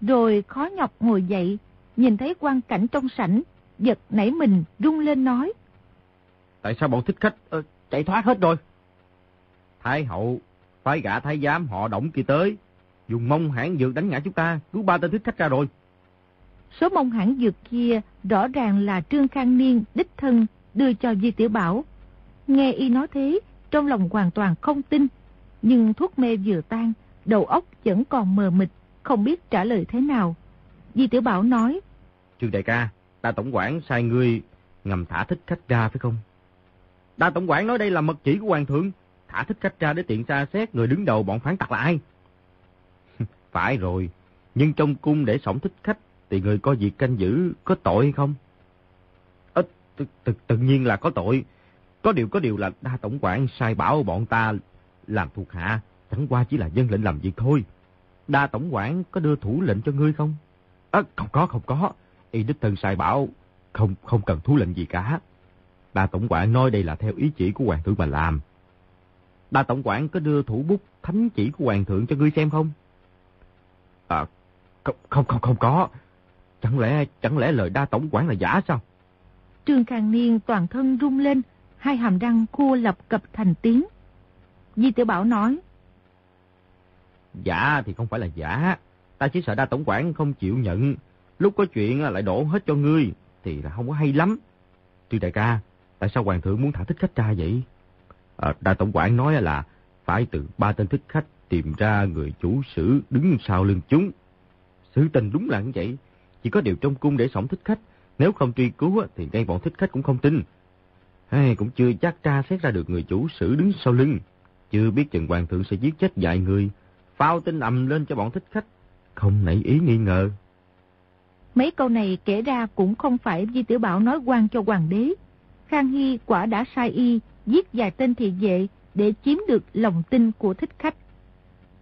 Rồi khó nhọc ngồi dậy, nhìn thấy quan cảnh trong sảnh, giật nảy mình rung lên nói. Tại sao bọn thích khách uh, chạy thoát hết rồi? Thái hậu, phái gã thái giám họ động kia tới, dùng mông hãng dược đánh ngã chúng ta, cứu ba tên thích khách ra rồi. Số mông hãng dược kia rõ ràng là Trương Khang Niên đích thân đưa cho Di Tiểu Bảo. Nghe y nói thế, trong lòng hoàn toàn không tin. Nhưng thuốc mê vừa tan, đầu óc vẫn còn mờ mịt, không biết trả lời thế nào. Di Tiểu Bảo nói. Trương đại ca, ta tổng quản sai ngươi ngầm thả thích khách ra phải không? Đa tổng quản nói đây là mật chỉ của hoàng thượng, thả thích khách ra để tiện tra xét người đứng đầu bọn phản tặc là ai. Phải rồi, nhưng trong cung để sổng thích khách thì người có việc canh giữ có tội hay không? À, tự, tự, tự nhiên là có tội. Có điều có điều là đa tổng quản sai bảo bọn ta làm thuộc hạ, chẳng qua chỉ là dân lệnh làm việc thôi. Đa tổng quản có đưa thủ lệnh cho ngươi không? À, không có, không có. Y đích thân sai bảo, không không cần thủ lệnh gì cả. Đa tổng quản nói đây là theo ý chỉ của hoàng thượng mà làm. Đa tổng quản có đưa thủ bút thánh chỉ của hoàng thượng cho ngươi xem không? À, không, không, không, không có. Chẳng lẽ, chẳng lẽ lời đa tổng quản là giả sao? Trương Khang Niên toàn thân rung lên, hai hàm răng khua lập cập thành tiếng. Di Tiểu Bảo nói. Giả thì không phải là giả. Ta chỉ sợ đa tổng quản không chịu nhận. Lúc có chuyện lại đổ hết cho ngươi, thì là không có hay lắm. Trương đại ca, tại sao hoàng thượng muốn thả thích khách ra vậy? À, đa tổng quản nói là phải từ ba tên thích khách tìm ra người chủ sử đứng sau lưng chúng. Sự tình đúng là như vậy. Chỉ có điều trong cung để sống thích khách. Nếu không truy cứu thì ngay bọn thích khách cũng không tin. Hay cũng chưa chắc tra xét ra được người chủ sử đứng sau lưng. Chưa biết chừng hoàng thượng sẽ giết chết vài người. Phao tin ầm lên cho bọn thích khách. Không nảy ý nghi ngờ. Mấy câu này kể ra cũng không phải Di Tiểu Bảo nói quan cho hoàng đế. Khang Hy quả đã sai y, giết vài tên thị vệ để chiếm được lòng tin của thích khách.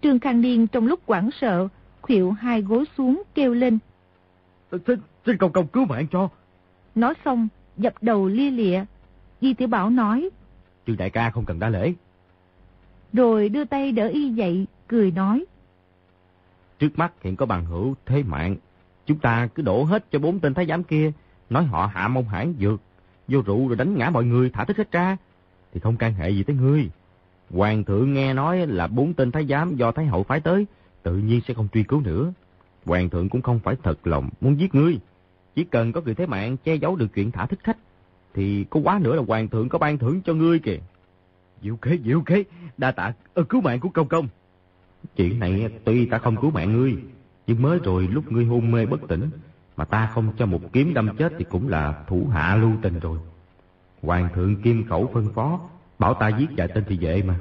Trương Khang Niên trong lúc quảng sợ, khuỵu hai gối xuống kêu lên. Xin, xin công công cứu mạng cho. Nói xong, dập đầu lia lịa. Di Tiểu Bảo nói. Trương đại ca không cần đa lễ. Rồi đưa tay đỡ y dậy, cười nói. Trước mắt hiện có bằng hữu thế mạng. Chúng ta cứ đổ hết cho bốn tên thái giám kia. Nói họ hạ mông hãn dược. Vô rượu rồi đánh ngã mọi người thả thích hết ra. Thì không can hệ gì tới ngươi. Hoàng thượng nghe nói là bốn tên thái giám do Thái hậu phái tới, tự nhiên sẽ không truy cứu nữa. Hoàng thượng cũng không phải thật lòng muốn giết ngươi. Chỉ cần có người thế mạng che giấu được chuyện thả thích khách, thì có quá nữa là hoàng thượng có ban thưởng cho ngươi kìa. Diệu kế, diệu kế, đa tạ ơn cứu mạng của công công. Chuyện này tuy ta không cứu mạng ngươi, nhưng mới rồi lúc ngươi hôn mê bất tỉnh, mà ta không cho một kiếm đâm chết thì cũng là thủ hạ lưu tình rồi. Hoàng thượng kim khẩu phân phó, Bảo ta giết vài tên thị vệ mà.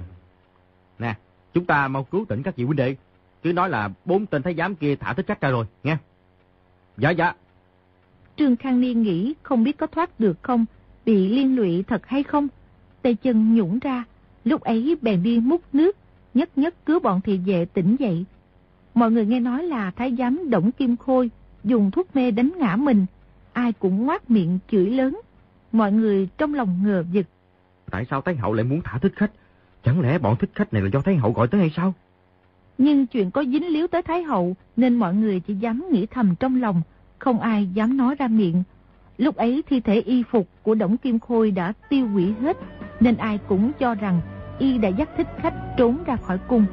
Nè, chúng ta mau cứu tỉnh các vị huynh đệ. Cứ nói là bốn tên thái giám kia thả thích khách ra rồi, nghe. Dạ, dạ. Trương Khang Niên nghĩ không biết có thoát được không, bị liên lụy thật hay không. Tay chân nhũng ra, lúc ấy bèn đi múc nước, nhất nhất cứu bọn thị vệ tỉnh dậy. Mọi người nghe nói là thái giám Động Kim Khôi dùng thuốc mê đánh ngã mình, ai cũng ngoác miệng chửi lớn. Mọi người trong lòng ngờ vực tại sao Thái Hậu lại muốn thả thích khách? Chẳng lẽ bọn thích khách này là do Thái Hậu gọi tới hay sao? Nhưng chuyện có dính líu tới Thái Hậu nên mọi người chỉ dám nghĩ thầm trong lòng, không ai dám nói ra miệng. Lúc ấy thi thể y phục của Đổng Kim Khôi đã tiêu hủy hết, nên ai cũng cho rằng y đã dắt thích khách trốn ra khỏi cung.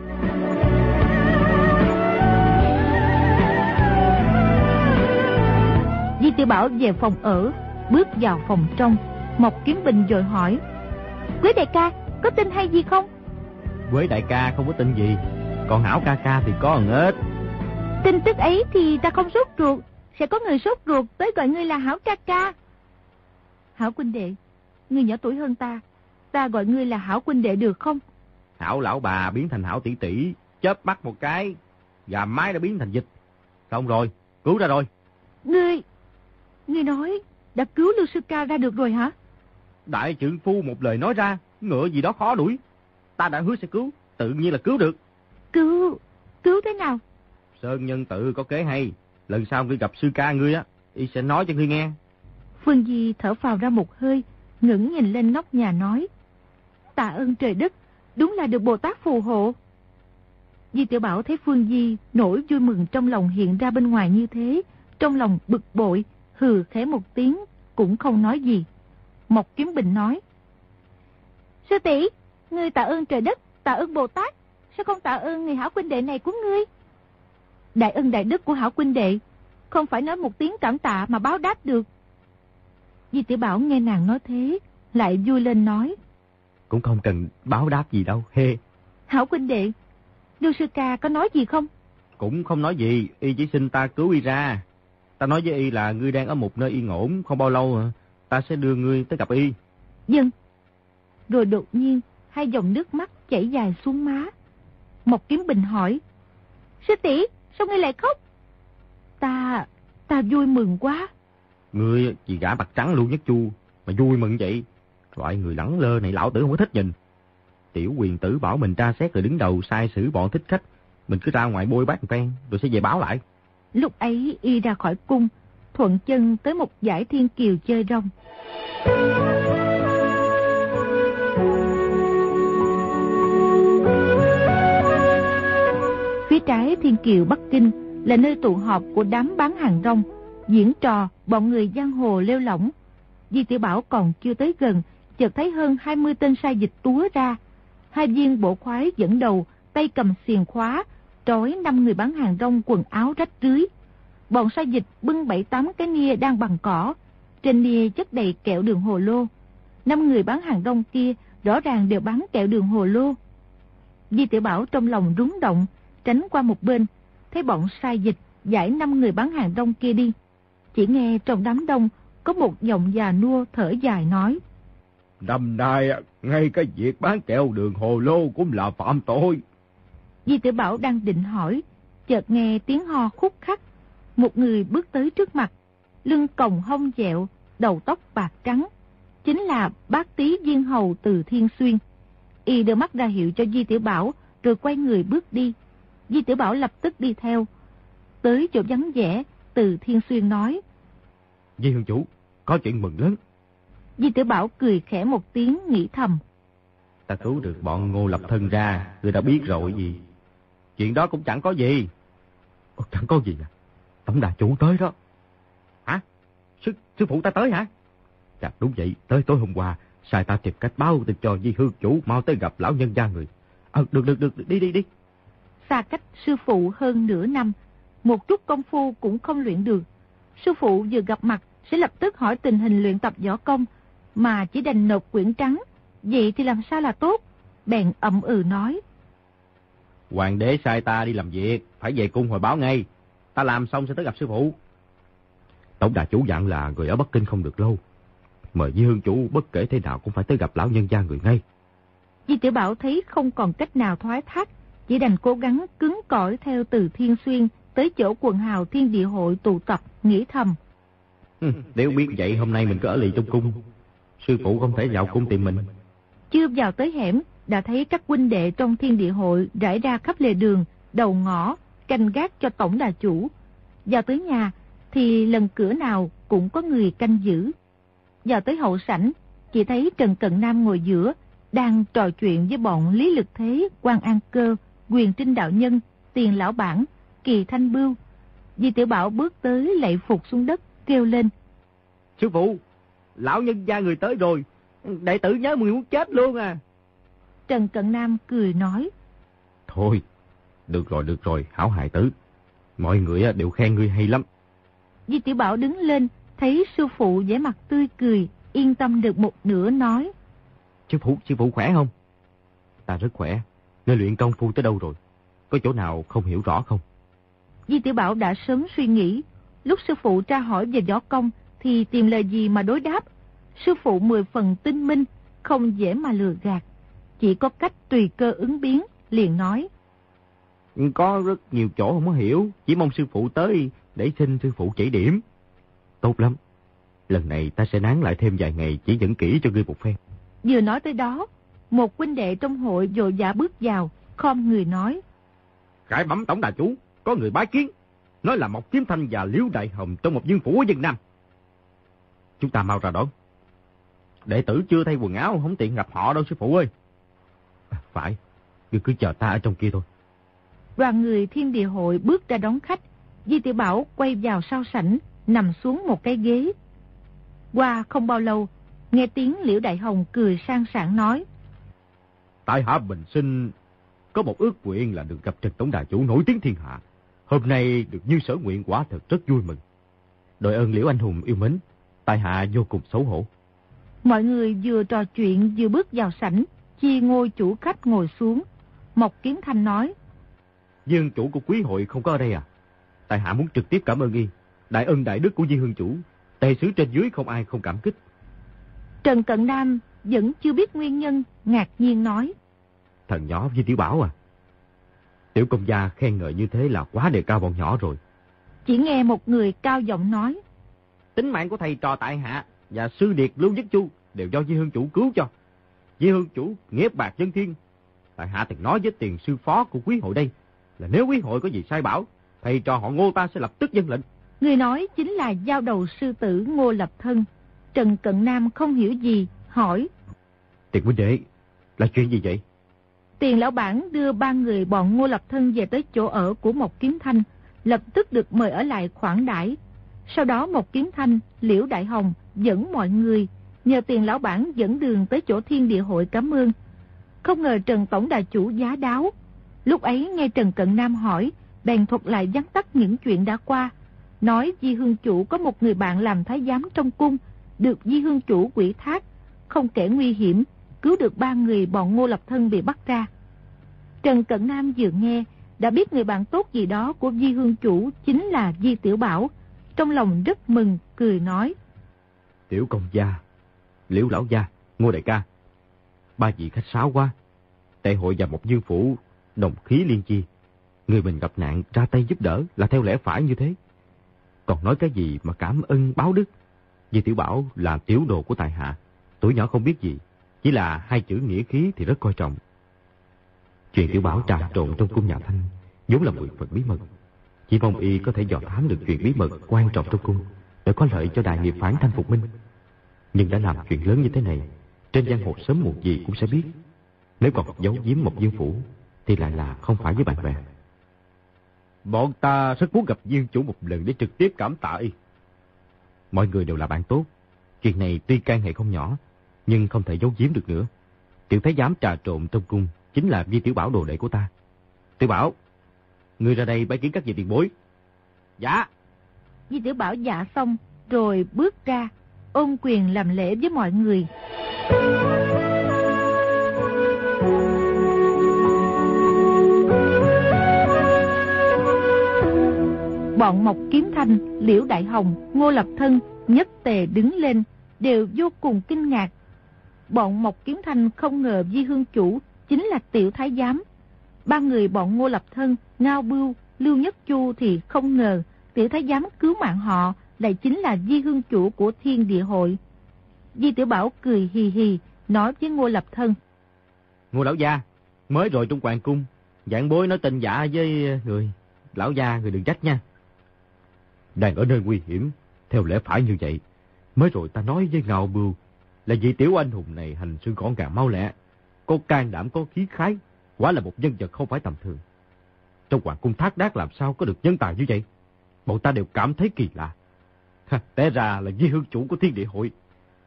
Di Tiểu Bảo về phòng ở, bước vào phòng trong, Mộc Kiếm Bình rồi hỏi. Quế đại ca, có tin hay gì không? Quế đại ca không có tin gì, còn Hảo ca ca thì có ẩn ếch. Tin tức ấy thì ta không sốt ruột, sẽ có người sốt ruột tới gọi ngươi là Hảo ca ca. Hảo huynh đệ, ngươi nhỏ tuổi hơn ta, ta gọi ngươi là Hảo huynh đệ được không? Hảo lão bà biến thành Hảo tỷ tỷ, chớp mắt một cái, và mái đã biến thành dịch. Xong rồi, cứu ra rồi. Ngươi, ngươi nói đã cứu Lưu Sư Ca ra được rồi hả? Đại trưởng phu một lời nói ra, ngựa gì đó khó đuổi. Ta đã hứa sẽ cứu, tự nhiên là cứu được. Cứu? Cứu thế nào? Sơn nhân tự có kế hay. Lần sau ngươi gặp sư ca ngươi á, y sẽ nói cho ngươi nghe. Phương Di thở phào ra một hơi, ngẩng nhìn lên nóc nhà nói. Tạ ơn trời đất, đúng là được Bồ Tát phù hộ. Di Tiểu Bảo thấy Phương Di nổi vui mừng trong lòng hiện ra bên ngoài như thế, trong lòng bực bội, hừ khẽ một tiếng, cũng không nói gì. Mộc Kiếm Bình nói. Sư tỷ, ngươi tạ ơn trời đất, tạ ơn Bồ Tát, sao không tạ ơn người hảo huynh đệ này của ngươi? Đại ân đại đức của hảo huynh đệ, không phải nói một tiếng cảm tạ mà báo đáp được. Di tiểu Bảo nghe nàng nói thế, lại vui lên nói. Cũng không cần báo đáp gì đâu, hê. Hảo huynh đệ, Lưu Sư Ca có nói gì không? Cũng không nói gì, y chỉ xin ta cứu y ra. Ta nói với y là ngươi đang ở một nơi yên ổn, không bao lâu ta sẽ đưa ngươi tới gặp y. Dân. rồi đột nhiên hai dòng nước mắt chảy dài xuống má. Mộc Kiếm Bình hỏi, Sư tỷ sao ngươi lại khóc? Ta, ta vui mừng quá. Ngươi chỉ gã mặt trắng luôn nhất chu, mà vui mừng vậy. Loại người lẳng lơ này lão tử không có thích nhìn. Tiểu quyền tử bảo mình tra xét rồi đứng đầu sai xử bọn thích khách. Mình cứ ra ngoài bôi bát một phen, rồi sẽ về báo lại. Lúc ấy y ra khỏi cung, thuận chân tới một giải thiên kiều chơi rong. Phía trái thiên kiều Bắc Kinh là nơi tụ họp của đám bán hàng rong, diễn trò, bọn người giang hồ lêu lỏng. Di Tiểu Bảo còn chưa tới gần, chợt thấy hơn 20 tên sai dịch túa ra. Hai viên bộ khoái dẫn đầu, tay cầm xiềng khóa, trói năm người bán hàng rong quần áo rách rưới. Bọn sai dịch bưng bảy tám cái nia đang bằng cỏ, trên nia chất đầy kẹo đường hồ lô. Năm người bán hàng rong kia rõ ràng đều bán kẹo đường hồ lô. Di Tiểu Bảo trong lòng rúng động, tránh qua một bên, thấy bọn sai dịch giải năm người bán hàng rong kia đi. Chỉ nghe trong đám đông có một giọng già nua thở dài nói. Năm nay, ngay cái việc bán kẹo đường hồ lô cũng là phạm tội. Di Tử Bảo đang định hỏi, chợt nghe tiếng ho khúc khắc. Một người bước tới trước mặt, lưng còng hông dẹo, đầu tóc bạc trắng. Chính là bác tí viên hầu từ Thiên Xuyên. Y đưa mắt ra hiệu cho Di Tiểu Bảo, rồi quay người bước đi. Di Tiểu Bảo lập tức đi theo. Tới chỗ vắng vẻ, từ Thiên Xuyên nói. Di Hương Chủ, có chuyện mừng lớn. Di Tiểu Bảo cười khẽ một tiếng nghĩ thầm. Ta cứu được bọn ngô lập thân ra, người đã biết rồi gì. Chuyện đó cũng chẳng có gì. Ồ, chẳng có gì à? Tổng đà chủ tới đó. Hả? Sư, sư phụ ta tới hả? Dạ đúng vậy, tới tối hôm qua, sai ta tìm cách báo tin cho Di Hương Chủ mau tới gặp lão nhân gia người. Ờ, được, được, được, đi, đi, đi. Xa cách sư phụ hơn nửa năm, một chút công phu cũng không luyện được. Sư phụ vừa gặp mặt sẽ lập tức hỏi tình hình luyện tập võ công, mà chỉ đành nộp quyển trắng, vậy thì làm sao là tốt? Bèn ậm ừ nói. Hoàng đế sai ta đi làm việc, phải về cung hồi báo ngay. Ta làm xong sẽ tới gặp sư phụ. Tổng đà chủ dặn là người ở Bắc Kinh không được lâu. Mời Di Hương Chủ bất kể thế nào cũng phải tới gặp lão nhân gia người ngay. Di Tiểu Bảo thấy không còn cách nào thoái thác, chỉ đành cố gắng cứng cỏi theo từ Thiên Xuyên tới chỗ quần hào thiên địa hội tụ tập, nghĩ thầm. nếu biết vậy hôm nay mình cứ ở lì trong cung. Sư phụ không thể vào cung tìm mình. Chưa vào tới hẻm, đã thấy các huynh đệ trong thiên địa hội rải ra khắp lề đường, đầu ngõ, canh gác cho tổng đà chủ. Vào tới nhà, thì lần cửa nào cũng có người canh giữ. Vào tới hậu sảnh, chỉ thấy Trần Cận Nam ngồi giữa, đang trò chuyện với bọn Lý Lực Thế, quan An Cơ, Quyền Trinh Đạo Nhân, Tiền Lão Bản, Kỳ Thanh Bưu. Di Tiểu Bảo bước tới lạy phục xuống đất, kêu lên. Sư phụ, lão nhân gia người tới rồi, đệ tử nhớ mừng muốn chết luôn à. Trần Cận Nam cười nói. Thôi, được rồi, được rồi, hảo hài tử. Mọi người đều khen ngươi hay lắm. Di Tiểu Bảo đứng lên, thấy sư phụ vẻ mặt tươi cười, yên tâm được một nửa nói. Sư phụ, sư phụ khỏe không? Ta rất khỏe. Ngươi luyện công phu tới đâu rồi? Có chỗ nào không hiểu rõ không? Di Tiểu Bảo đã sớm suy nghĩ. Lúc sư phụ tra hỏi về võ công thì tìm lời gì mà đối đáp. Sư phụ mười phần tinh minh, không dễ mà lừa gạt. Chỉ có cách tùy cơ ứng biến, liền nói. Có rất nhiều chỗ không có hiểu, chỉ mong sư phụ tới để xin sư phụ chỉ điểm. Tốt lắm. Lần này ta sẽ nán lại thêm vài ngày chỉ dẫn kỹ cho ngươi một phen. Vừa nói tới đó, một huynh đệ trong hội vội vã bước vào, khom người nói. Khải bấm tổng đà chủ, có người bái kiến. Nói là Mộc Kiếm Thanh và Liễu Đại Hồng trong một dương phủ ở dân Nam. Chúng ta mau ra đón. Đệ tử chưa thay quần áo, không tiện gặp họ đâu sư phụ ơi. À, phải, ngươi cứ chờ ta ở trong kia thôi. Đoàn người thiên địa hội bước ra đón khách. Di tiểu Bảo quay vào sau sảnh, nằm xuống một cái ghế. Qua không bao lâu, nghe tiếng Liễu Đại Hồng cười sang sảng nói. Tại hạ bình sinh có một ước nguyện là được gặp Trần Tổng Đà Chủ nổi tiếng thiên hạ. Hôm nay được như sở nguyện quả thật rất vui mừng. Đội ơn Liễu Anh Hùng yêu mến, tại hạ vô cùng xấu hổ. Mọi người vừa trò chuyện vừa bước vào sảnh, chia ngôi chủ khách ngồi xuống. Mộc Kiếm Thanh nói. Dương chủ của quý hội không có ở đây à? Tại hạ muốn trực tiếp cảm ơn y. Đại ân đại đức của Di Hương chủ, tề sứ trên dưới không ai không cảm kích. Trần Cận Nam vẫn chưa biết nguyên nhân, ngạc nhiên nói. Thần nhỏ với Tiểu Bảo à? Tiểu công gia khen ngợi như thế là quá đề cao bọn nhỏ rồi. Chỉ nghe một người cao giọng nói. Tính mạng của thầy trò tại hạ và sư điệt Lưu Nhất Chu đều do Di Hương Chủ cứu cho. Di Hương Chủ nghĩa bạc dân thiên. Tại hạ từng nói với tiền sư phó của quý hội đây là nếu quý hội có gì sai bảo, thầy trò họ ngô ta sẽ lập tức dân lệnh. Người nói chính là giao đầu sư tử Ngô Lập Thân. Trần Cận Nam không hiểu gì, hỏi. Tiền huynh đệ, là chuyện gì vậy? Tiền lão bản đưa ba người bọn Ngô Lập Thân về tới chỗ ở của một kiếm thanh, lập tức được mời ở lại khoản đãi. Sau đó một kiếm thanh, Liễu Đại Hồng dẫn mọi người, nhờ tiền lão bản dẫn đường tới chỗ thiên địa hội cảm ơn. Không ngờ Trần Tổng Đà Chủ giá đáo. Lúc ấy nghe Trần Cận Nam hỏi, bèn thuật lại vắn tắt những chuyện đã qua. Nói Di Hương Chủ có một người bạn làm thái giám trong cung, được Di Hương Chủ quỷ thác, không kể nguy hiểm, cứu được ba người bọn Ngô Lập Thân bị bắt ra. Trần Cận Nam vừa nghe, đã biết người bạn tốt gì đó của Di Hương Chủ chính là Di Tiểu Bảo. Trong lòng rất mừng, cười nói. Tiểu công gia, Liễu Lão Gia, Ngô Đại Ca. Ba vị khách sáo quá. Tệ hội và một dương phủ, đồng khí liên chi. Người mình gặp nạn ra tay giúp đỡ là theo lẽ phải như thế. Còn nói cái gì mà cảm ơn báo đức. Vì Tiểu Bảo là tiểu đồ của tài hạ. Tuổi nhỏ không biết gì. Chỉ là hai chữ nghĩa khí thì rất coi trọng. Chuyện Tiểu Bảo trà trộn trong cung nhà Thanh vốn là một phần bí mật. Chỉ mong y có thể dò thám được chuyện bí mật quan trọng trong cung để có lợi cho đại nghiệp phán Thanh Phục Minh. Nhưng đã làm chuyện lớn như thế này, trên giang hồ sớm muộn gì cũng sẽ biết. Nếu còn giấu giếm một dương phủ, thì lại là không phải với bạn bè. Bọn ta rất muốn gặp dương chủ một lần để trực tiếp cảm tạ y. Mọi người đều là bạn tốt. Chuyện này tuy can hệ không nhỏ, nhưng không thể giấu giếm được nữa. Tiểu thái giám trà trộn trong cung chính là Di Tiểu Bảo đồ đệ của ta. Tiểu Bảo, người ra đây bái kiến các vị tiền bối. Dạ. Di Tiểu Bảo dạ xong, rồi bước ra, ôm quyền làm lễ với mọi người. Bọn Mộc Kiếm Thanh, Liễu Đại Hồng, Ngô Lập Thân, Nhất Tề đứng lên, đều vô cùng kinh ngạc. Bọn Mộc Kiếm Thanh không ngờ Di Hương Chủ chính là Tiểu Thái Giám. Ba người bọn Ngô Lập Thân, Ngao Bưu, Lưu Nhất Chu thì không ngờ Tiểu Thái Giám cứu mạng họ lại chính là Di Hương Chủ của Thiên Địa Hội. Di Tiểu Bảo cười hì hì, nói với Ngô Lập Thân. Ngô Lão Gia, mới rồi trong hoàng cung, dạng bối nói tình giả với người. Lão Gia, người đừng trách nha. Đang ở nơi nguy hiểm, theo lẽ phải như vậy. Mới rồi ta nói với Ngạo Bưu là vị tiểu anh hùng này hành sự gọn gàng mau lẹ. Có can đảm có khí khái, quả là một nhân vật không phải tầm thường. Trong hoàng cung thác đác làm sao có được nhân tài như vậy? Bọn ta đều cảm thấy kỳ lạ. Ha, té ra là di hương chủ của thiên địa hội.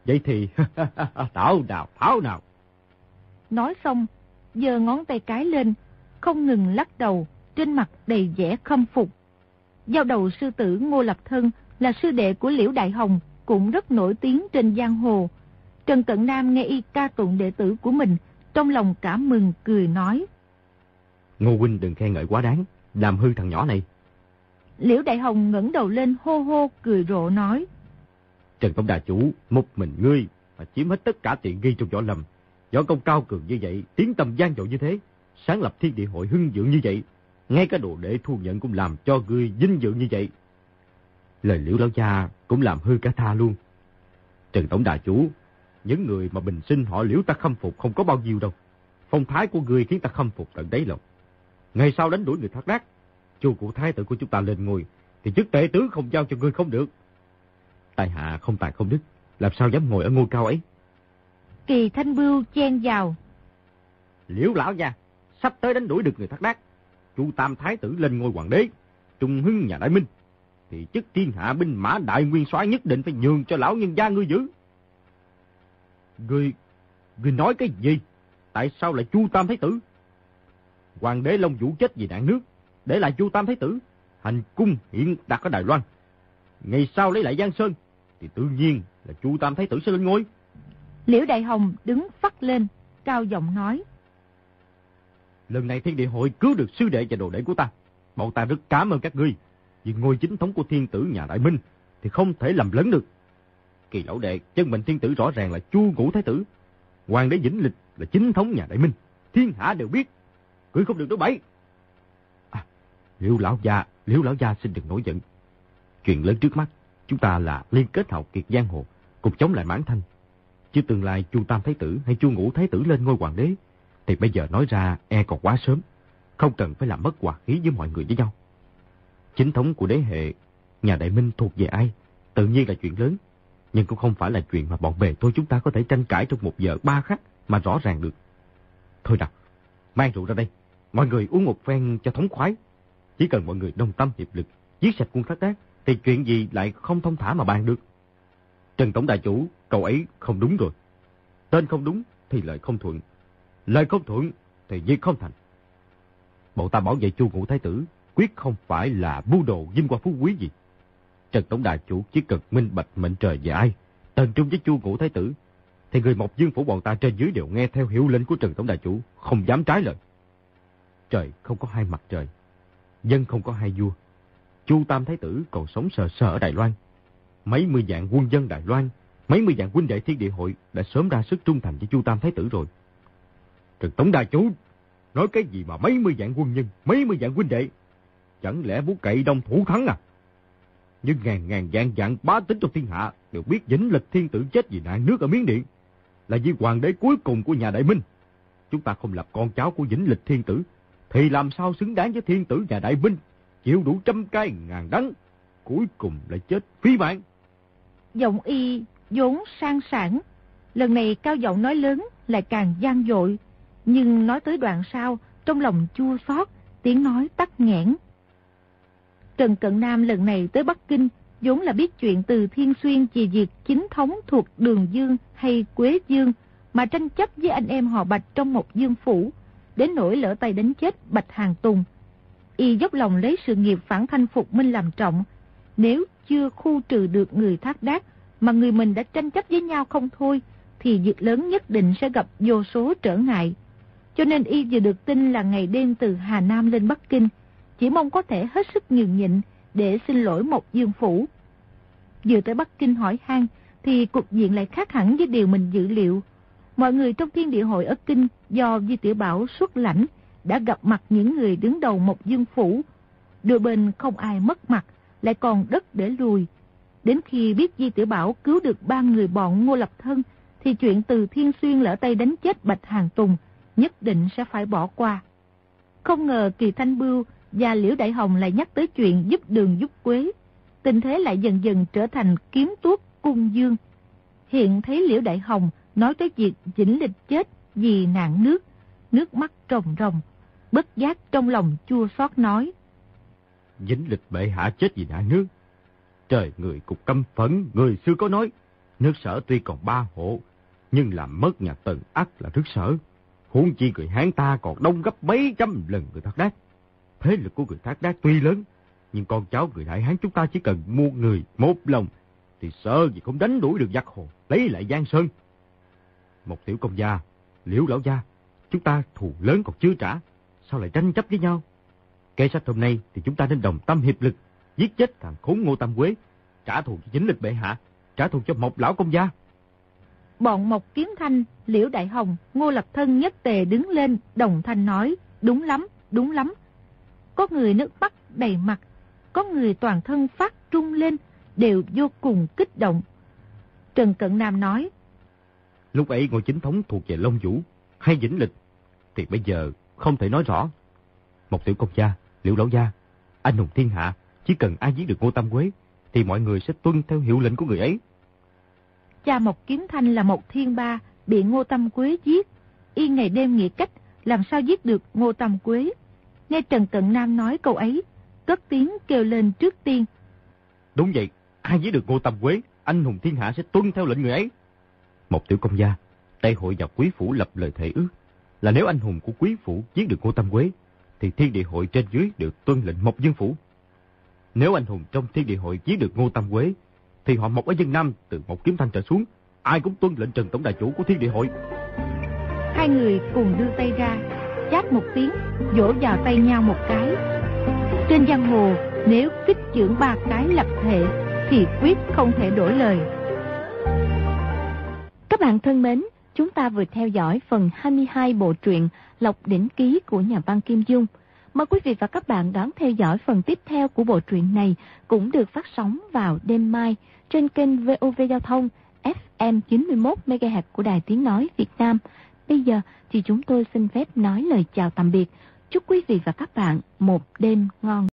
Vậy thì, thảo nào, thảo nào. Nói xong, giơ ngón tay cái lên, không ngừng lắc đầu, trên mặt đầy vẻ khâm phục. Giao đầu sư tử Ngô Lập Thân là sư đệ của Liễu Đại Hồng, cũng rất nổi tiếng trên giang hồ. Trần Cận Nam nghe y ca tụng đệ tử của mình, trong lòng cảm mừng cười nói. Ngô Huynh đừng khen ngợi quá đáng, làm hư thằng nhỏ này. Liễu Đại Hồng ngẩng đầu lên hô hô cười rộ nói. Trần Công Đà Chủ, một mình ngươi mà chiếm hết tất cả tiện nghi trong võ lâm. Võ công cao cường như vậy, tiếng tầm gian dội như thế, sáng lập thiên địa hội hưng dưỡng như vậy, ngay cả đồ để thu nhận cũng làm cho ngươi vinh dự như vậy. Lời liễu lão cha cũng làm hư cả tha luôn. Trần Tổng Đà Chủ, những người mà bình sinh họ liễu ta khâm phục không có bao nhiêu đâu. Phong thái của ngươi khiến ta khâm phục tận đáy lòng. Ngày sau đánh đuổi người thác đác, chu cụ thái tử của chúng ta lên ngôi, thì chức tể tướng không giao cho ngươi không được. Tài hạ không tài không đức, làm sao dám ngồi ở ngôi cao ấy? Kỳ Thanh Bưu chen vào. Liễu lão gia, sắp tới đánh đuổi được người thác đác. Chu Tam Thái tử lên ngôi hoàng đế, trung hưng nhà đại minh. Thì chức thiên hạ binh mã đại nguyên soái nhất định phải nhường cho lão nhân gia ngươi giữ. Ngươi, ngươi nói cái gì? Tại sao lại Chu Tam Thái tử? Hoàng đế Long Vũ chết vì nạn nước, để lại Chu Tam Thái tử. Hành cung hiện đặt ở Đài Loan. Ngày sau lấy lại Giang Sơn, thì tự nhiên là Chu Tam Thái tử sẽ lên ngôi. Liễu Đại Hồng đứng phát lên, cao giọng nói. Lần này thiên địa hội cứu được sư đệ và đồ đệ của ta. Bọn ta rất cảm ơn các ngươi. Vì ngôi chính thống của thiên tử nhà Đại Minh thì không thể làm lớn được. Kỳ lão đệ, chân mệnh thiên tử rõ ràng là chu ngũ thái tử. Hoàng đế Vĩnh Lịch là chính thống nhà Đại Minh. Thiên hạ đều biết. Cưới không được nói bậy. À, Liễu lão gia, Liễu lão gia xin đừng nổi giận. Chuyện lớn trước mắt, chúng ta là liên kết hậu kiệt giang hồ, cùng chống lại mãn thanh. Chứ tương lai chu Tam Thái Tử hay chu Ngũ Thái Tử lên ngôi hoàng đế, thì bây giờ nói ra e còn quá sớm. Không cần phải làm mất hòa khí với mọi người với nhau. Chính thống của đế hệ, nhà Đại Minh thuộc về ai? Tự nhiên là chuyện lớn. Nhưng cũng không phải là chuyện mà bọn bề tôi chúng ta có thể tranh cãi trong một giờ ba khắc mà rõ ràng được. Thôi nào, mang rượu ra đây. Mọi người uống một phen cho thống khoái. Chỉ cần mọi người đồng tâm hiệp lực, giết sạch quân thất đát, thì chuyện gì lại không thông thả mà bàn được. Trần Tổng Đại Chủ, cậu ấy không đúng rồi. Tên không đúng thì lời không thuận. Lời không thuận thì việc không thành. bọn ta bảo vệ chu ngũ thái tử, quyết không phải là bu đồ dinh qua phú quý gì. Trần Tổng Đại Chủ chỉ cần minh bạch mệnh trời về ai, tần trung với chu ngũ thái tử, thì người Mộc Dương Phủ bọn ta trên dưới đều nghe theo hiệu lệnh của Trần Tổng Đại Chủ, không dám trái lời. Trời không có hai mặt trời, dân không có hai vua. Chu Tam Thái Tử còn sống sờ sờ ở Đài Loan. Mấy mươi dạng quân dân Đài Loan, mấy mươi dạng huynh đệ thiên địa hội đã sớm ra sức trung thành với Chu Tam Thái Tử rồi. Trần Tổng đa chú nói cái gì mà mấy mươi vạn quân nhân, mấy mươi vạn huynh đệ? Chẳng lẽ muốn cậy đông thủ thắng à? Nhưng ngàn ngàn vạn vạn bá tính trong thiên hạ đều biết Vĩnh Lịch Thiên Tử chết vì nạn nước ở Miến Điện. Là vì hoàng đế cuối cùng của nhà Đại Minh. Chúng ta không lập con cháu của Vĩnh Lịch Thiên Tử, thì làm sao xứng đáng với Thiên Tử nhà Đại Minh, chịu đủ trăm cay ngàn đắng, cuối cùng lại chết phi mạng. Giọng y vốn sang sản, lần này cao giọng nói lớn lại càng gian dội, nhưng nói tới đoạn sau, trong lòng chua xót, tiếng nói tắt nghẽn. Trần Cận Nam lần này tới Bắc Kinh vốn là biết chuyện từ Thiên Xuyên về việc chính thống thuộc Đường Dương hay Quế Dương mà tranh chấp với anh em họ Bạch trong một dương phủ, đến nỗi lỡ tay đánh chết Bạch Hàng Tùng. Y dốc lòng lấy sự nghiệp phản thanh phục minh làm trọng, nếu chưa khu trừ được người thác đác mà người mình đã tranh chấp với nhau không thôi, thì việc lớn nhất định sẽ gặp vô số trở ngại. Cho nên y vừa được tin là ngày đêm từ Hà Nam lên Bắc Kinh, chỉ mong có thể hết sức nhường nhịn để xin lỗi một dương phủ. Vừa tới Bắc Kinh hỏi han thì cục diện lại khác hẳn với điều mình dự liệu. Mọi người trong thiên địa hội ở Kinh do Di Tiểu Bảo xuất lãnh đã gặp mặt những người đứng đầu một dương phủ. Đôi bên không ai mất mặt, lại còn đất để lùi. Đến khi biết Di Tiểu Bảo cứu được ba người bọn Ngô Lập Thân, thì chuyện từ Thiên Xuyên lỡ tay đánh chết Bạch Hàng Tùng nhất định sẽ phải bỏ qua. Không ngờ Kỳ Thanh Bưu và Liễu Đại Hồng lại nhắc tới chuyện giúp đường giúp quế. Tình thế lại dần dần trở thành kiếm tuốt cung dương. Hiện thấy Liễu Đại Hồng nói tới việc dĩnh Lịch chết vì nạn nước, nước mắt rồng rồng, bất giác trong lòng chua xót nói. dĩnh Lịch bệ hạ chết vì nạn nước. Trời người cục căm phẫn, người xưa có nói, nước sở tuy còn ba hộ, nhưng làm mất nhà tần ắt là nước sở. Huống chi người Hán ta còn đông gấp mấy trăm lần người Thác Đát. Thế lực của người Thác Đát tuy lớn, nhưng con cháu người Đại Hán chúng ta chỉ cần mua người một lòng, thì sợ gì không đánh đuổi được giặc hồ, lấy lại Giang Sơn. Một tiểu công gia, liễu lão gia, chúng ta thù lớn còn chưa trả, sao lại tranh chấp với nhau? Kế sách hôm nay thì chúng ta nên đồng tâm hiệp lực, giết chết thằng khốn Ngô Tam Quế, trả thù cho chính lịch bệ hạ, trả thù cho một lão công gia. Bọn Mộc Kiếm Thanh, Liễu Đại Hồng, Ngô Lập Thân nhất tề đứng lên, đồng thanh nói, đúng lắm, đúng lắm. Có người nước mắt đầy mặt, có người toàn thân phát trung lên, đều vô cùng kích động. Trần Cận Nam nói, Lúc ấy ngôi chính thống thuộc về Long Vũ hay Vĩnh Lịch, thì bây giờ không thể nói rõ. Một tiểu công gia, Liễu Lão Gia, anh hùng thiên hạ, chỉ cần ai giết được Ngô Tam Quế, thì mọi người sẽ tuân theo hiệu lệnh của người ấy. Cha Mộc Kiếm Thanh là một thiên ba, bị Ngô Tâm Quế giết. Y ngày đêm nghĩ cách, làm sao giết được Ngô Tâm Quế. Nghe Trần Cận Nam nói câu ấy, cất tiếng kêu lên trước tiên. Đúng vậy, ai giết được Ngô Tâm Quế, anh hùng thiên hạ sẽ tuân theo lệnh người ấy. Một tiểu công gia, Tây hội và quý phủ lập lời thể ước, là nếu anh hùng của quý phủ giết được Ngô Tâm Quế, thì thiên địa hội trên dưới đều tuân lệnh Mộc Dương Phủ. Nếu anh hùng trong thiên địa hội giết được Ngô Tâm Quế, thì họ Mộc ở dân Nam từ một kiếm thanh trở xuống, ai cũng tuân lệnh Trần Tổng Đại Chủ của thiên địa hội. Hai người cùng đưa tay ra, chát một tiếng, vỗ vào tay nhau một cái. Trên giang hồ, nếu kích trưởng ba cái lập thể, thì quyết không thể đổi lời. Các bạn thân mến, chúng ta vừa theo dõi phần 22 bộ truyện Lộc Đỉnh Ký của nhà văn Kim Dung. Mời quý vị và các bạn đón theo dõi phần tiếp theo của bộ truyện này cũng được phát sóng vào đêm mai trên kênh VOV Giao thông FM 91 MHz của Đài Tiếng Nói Việt Nam. Bây giờ thì chúng tôi xin phép nói lời chào tạm biệt. Chúc quý vị và các bạn một đêm ngon.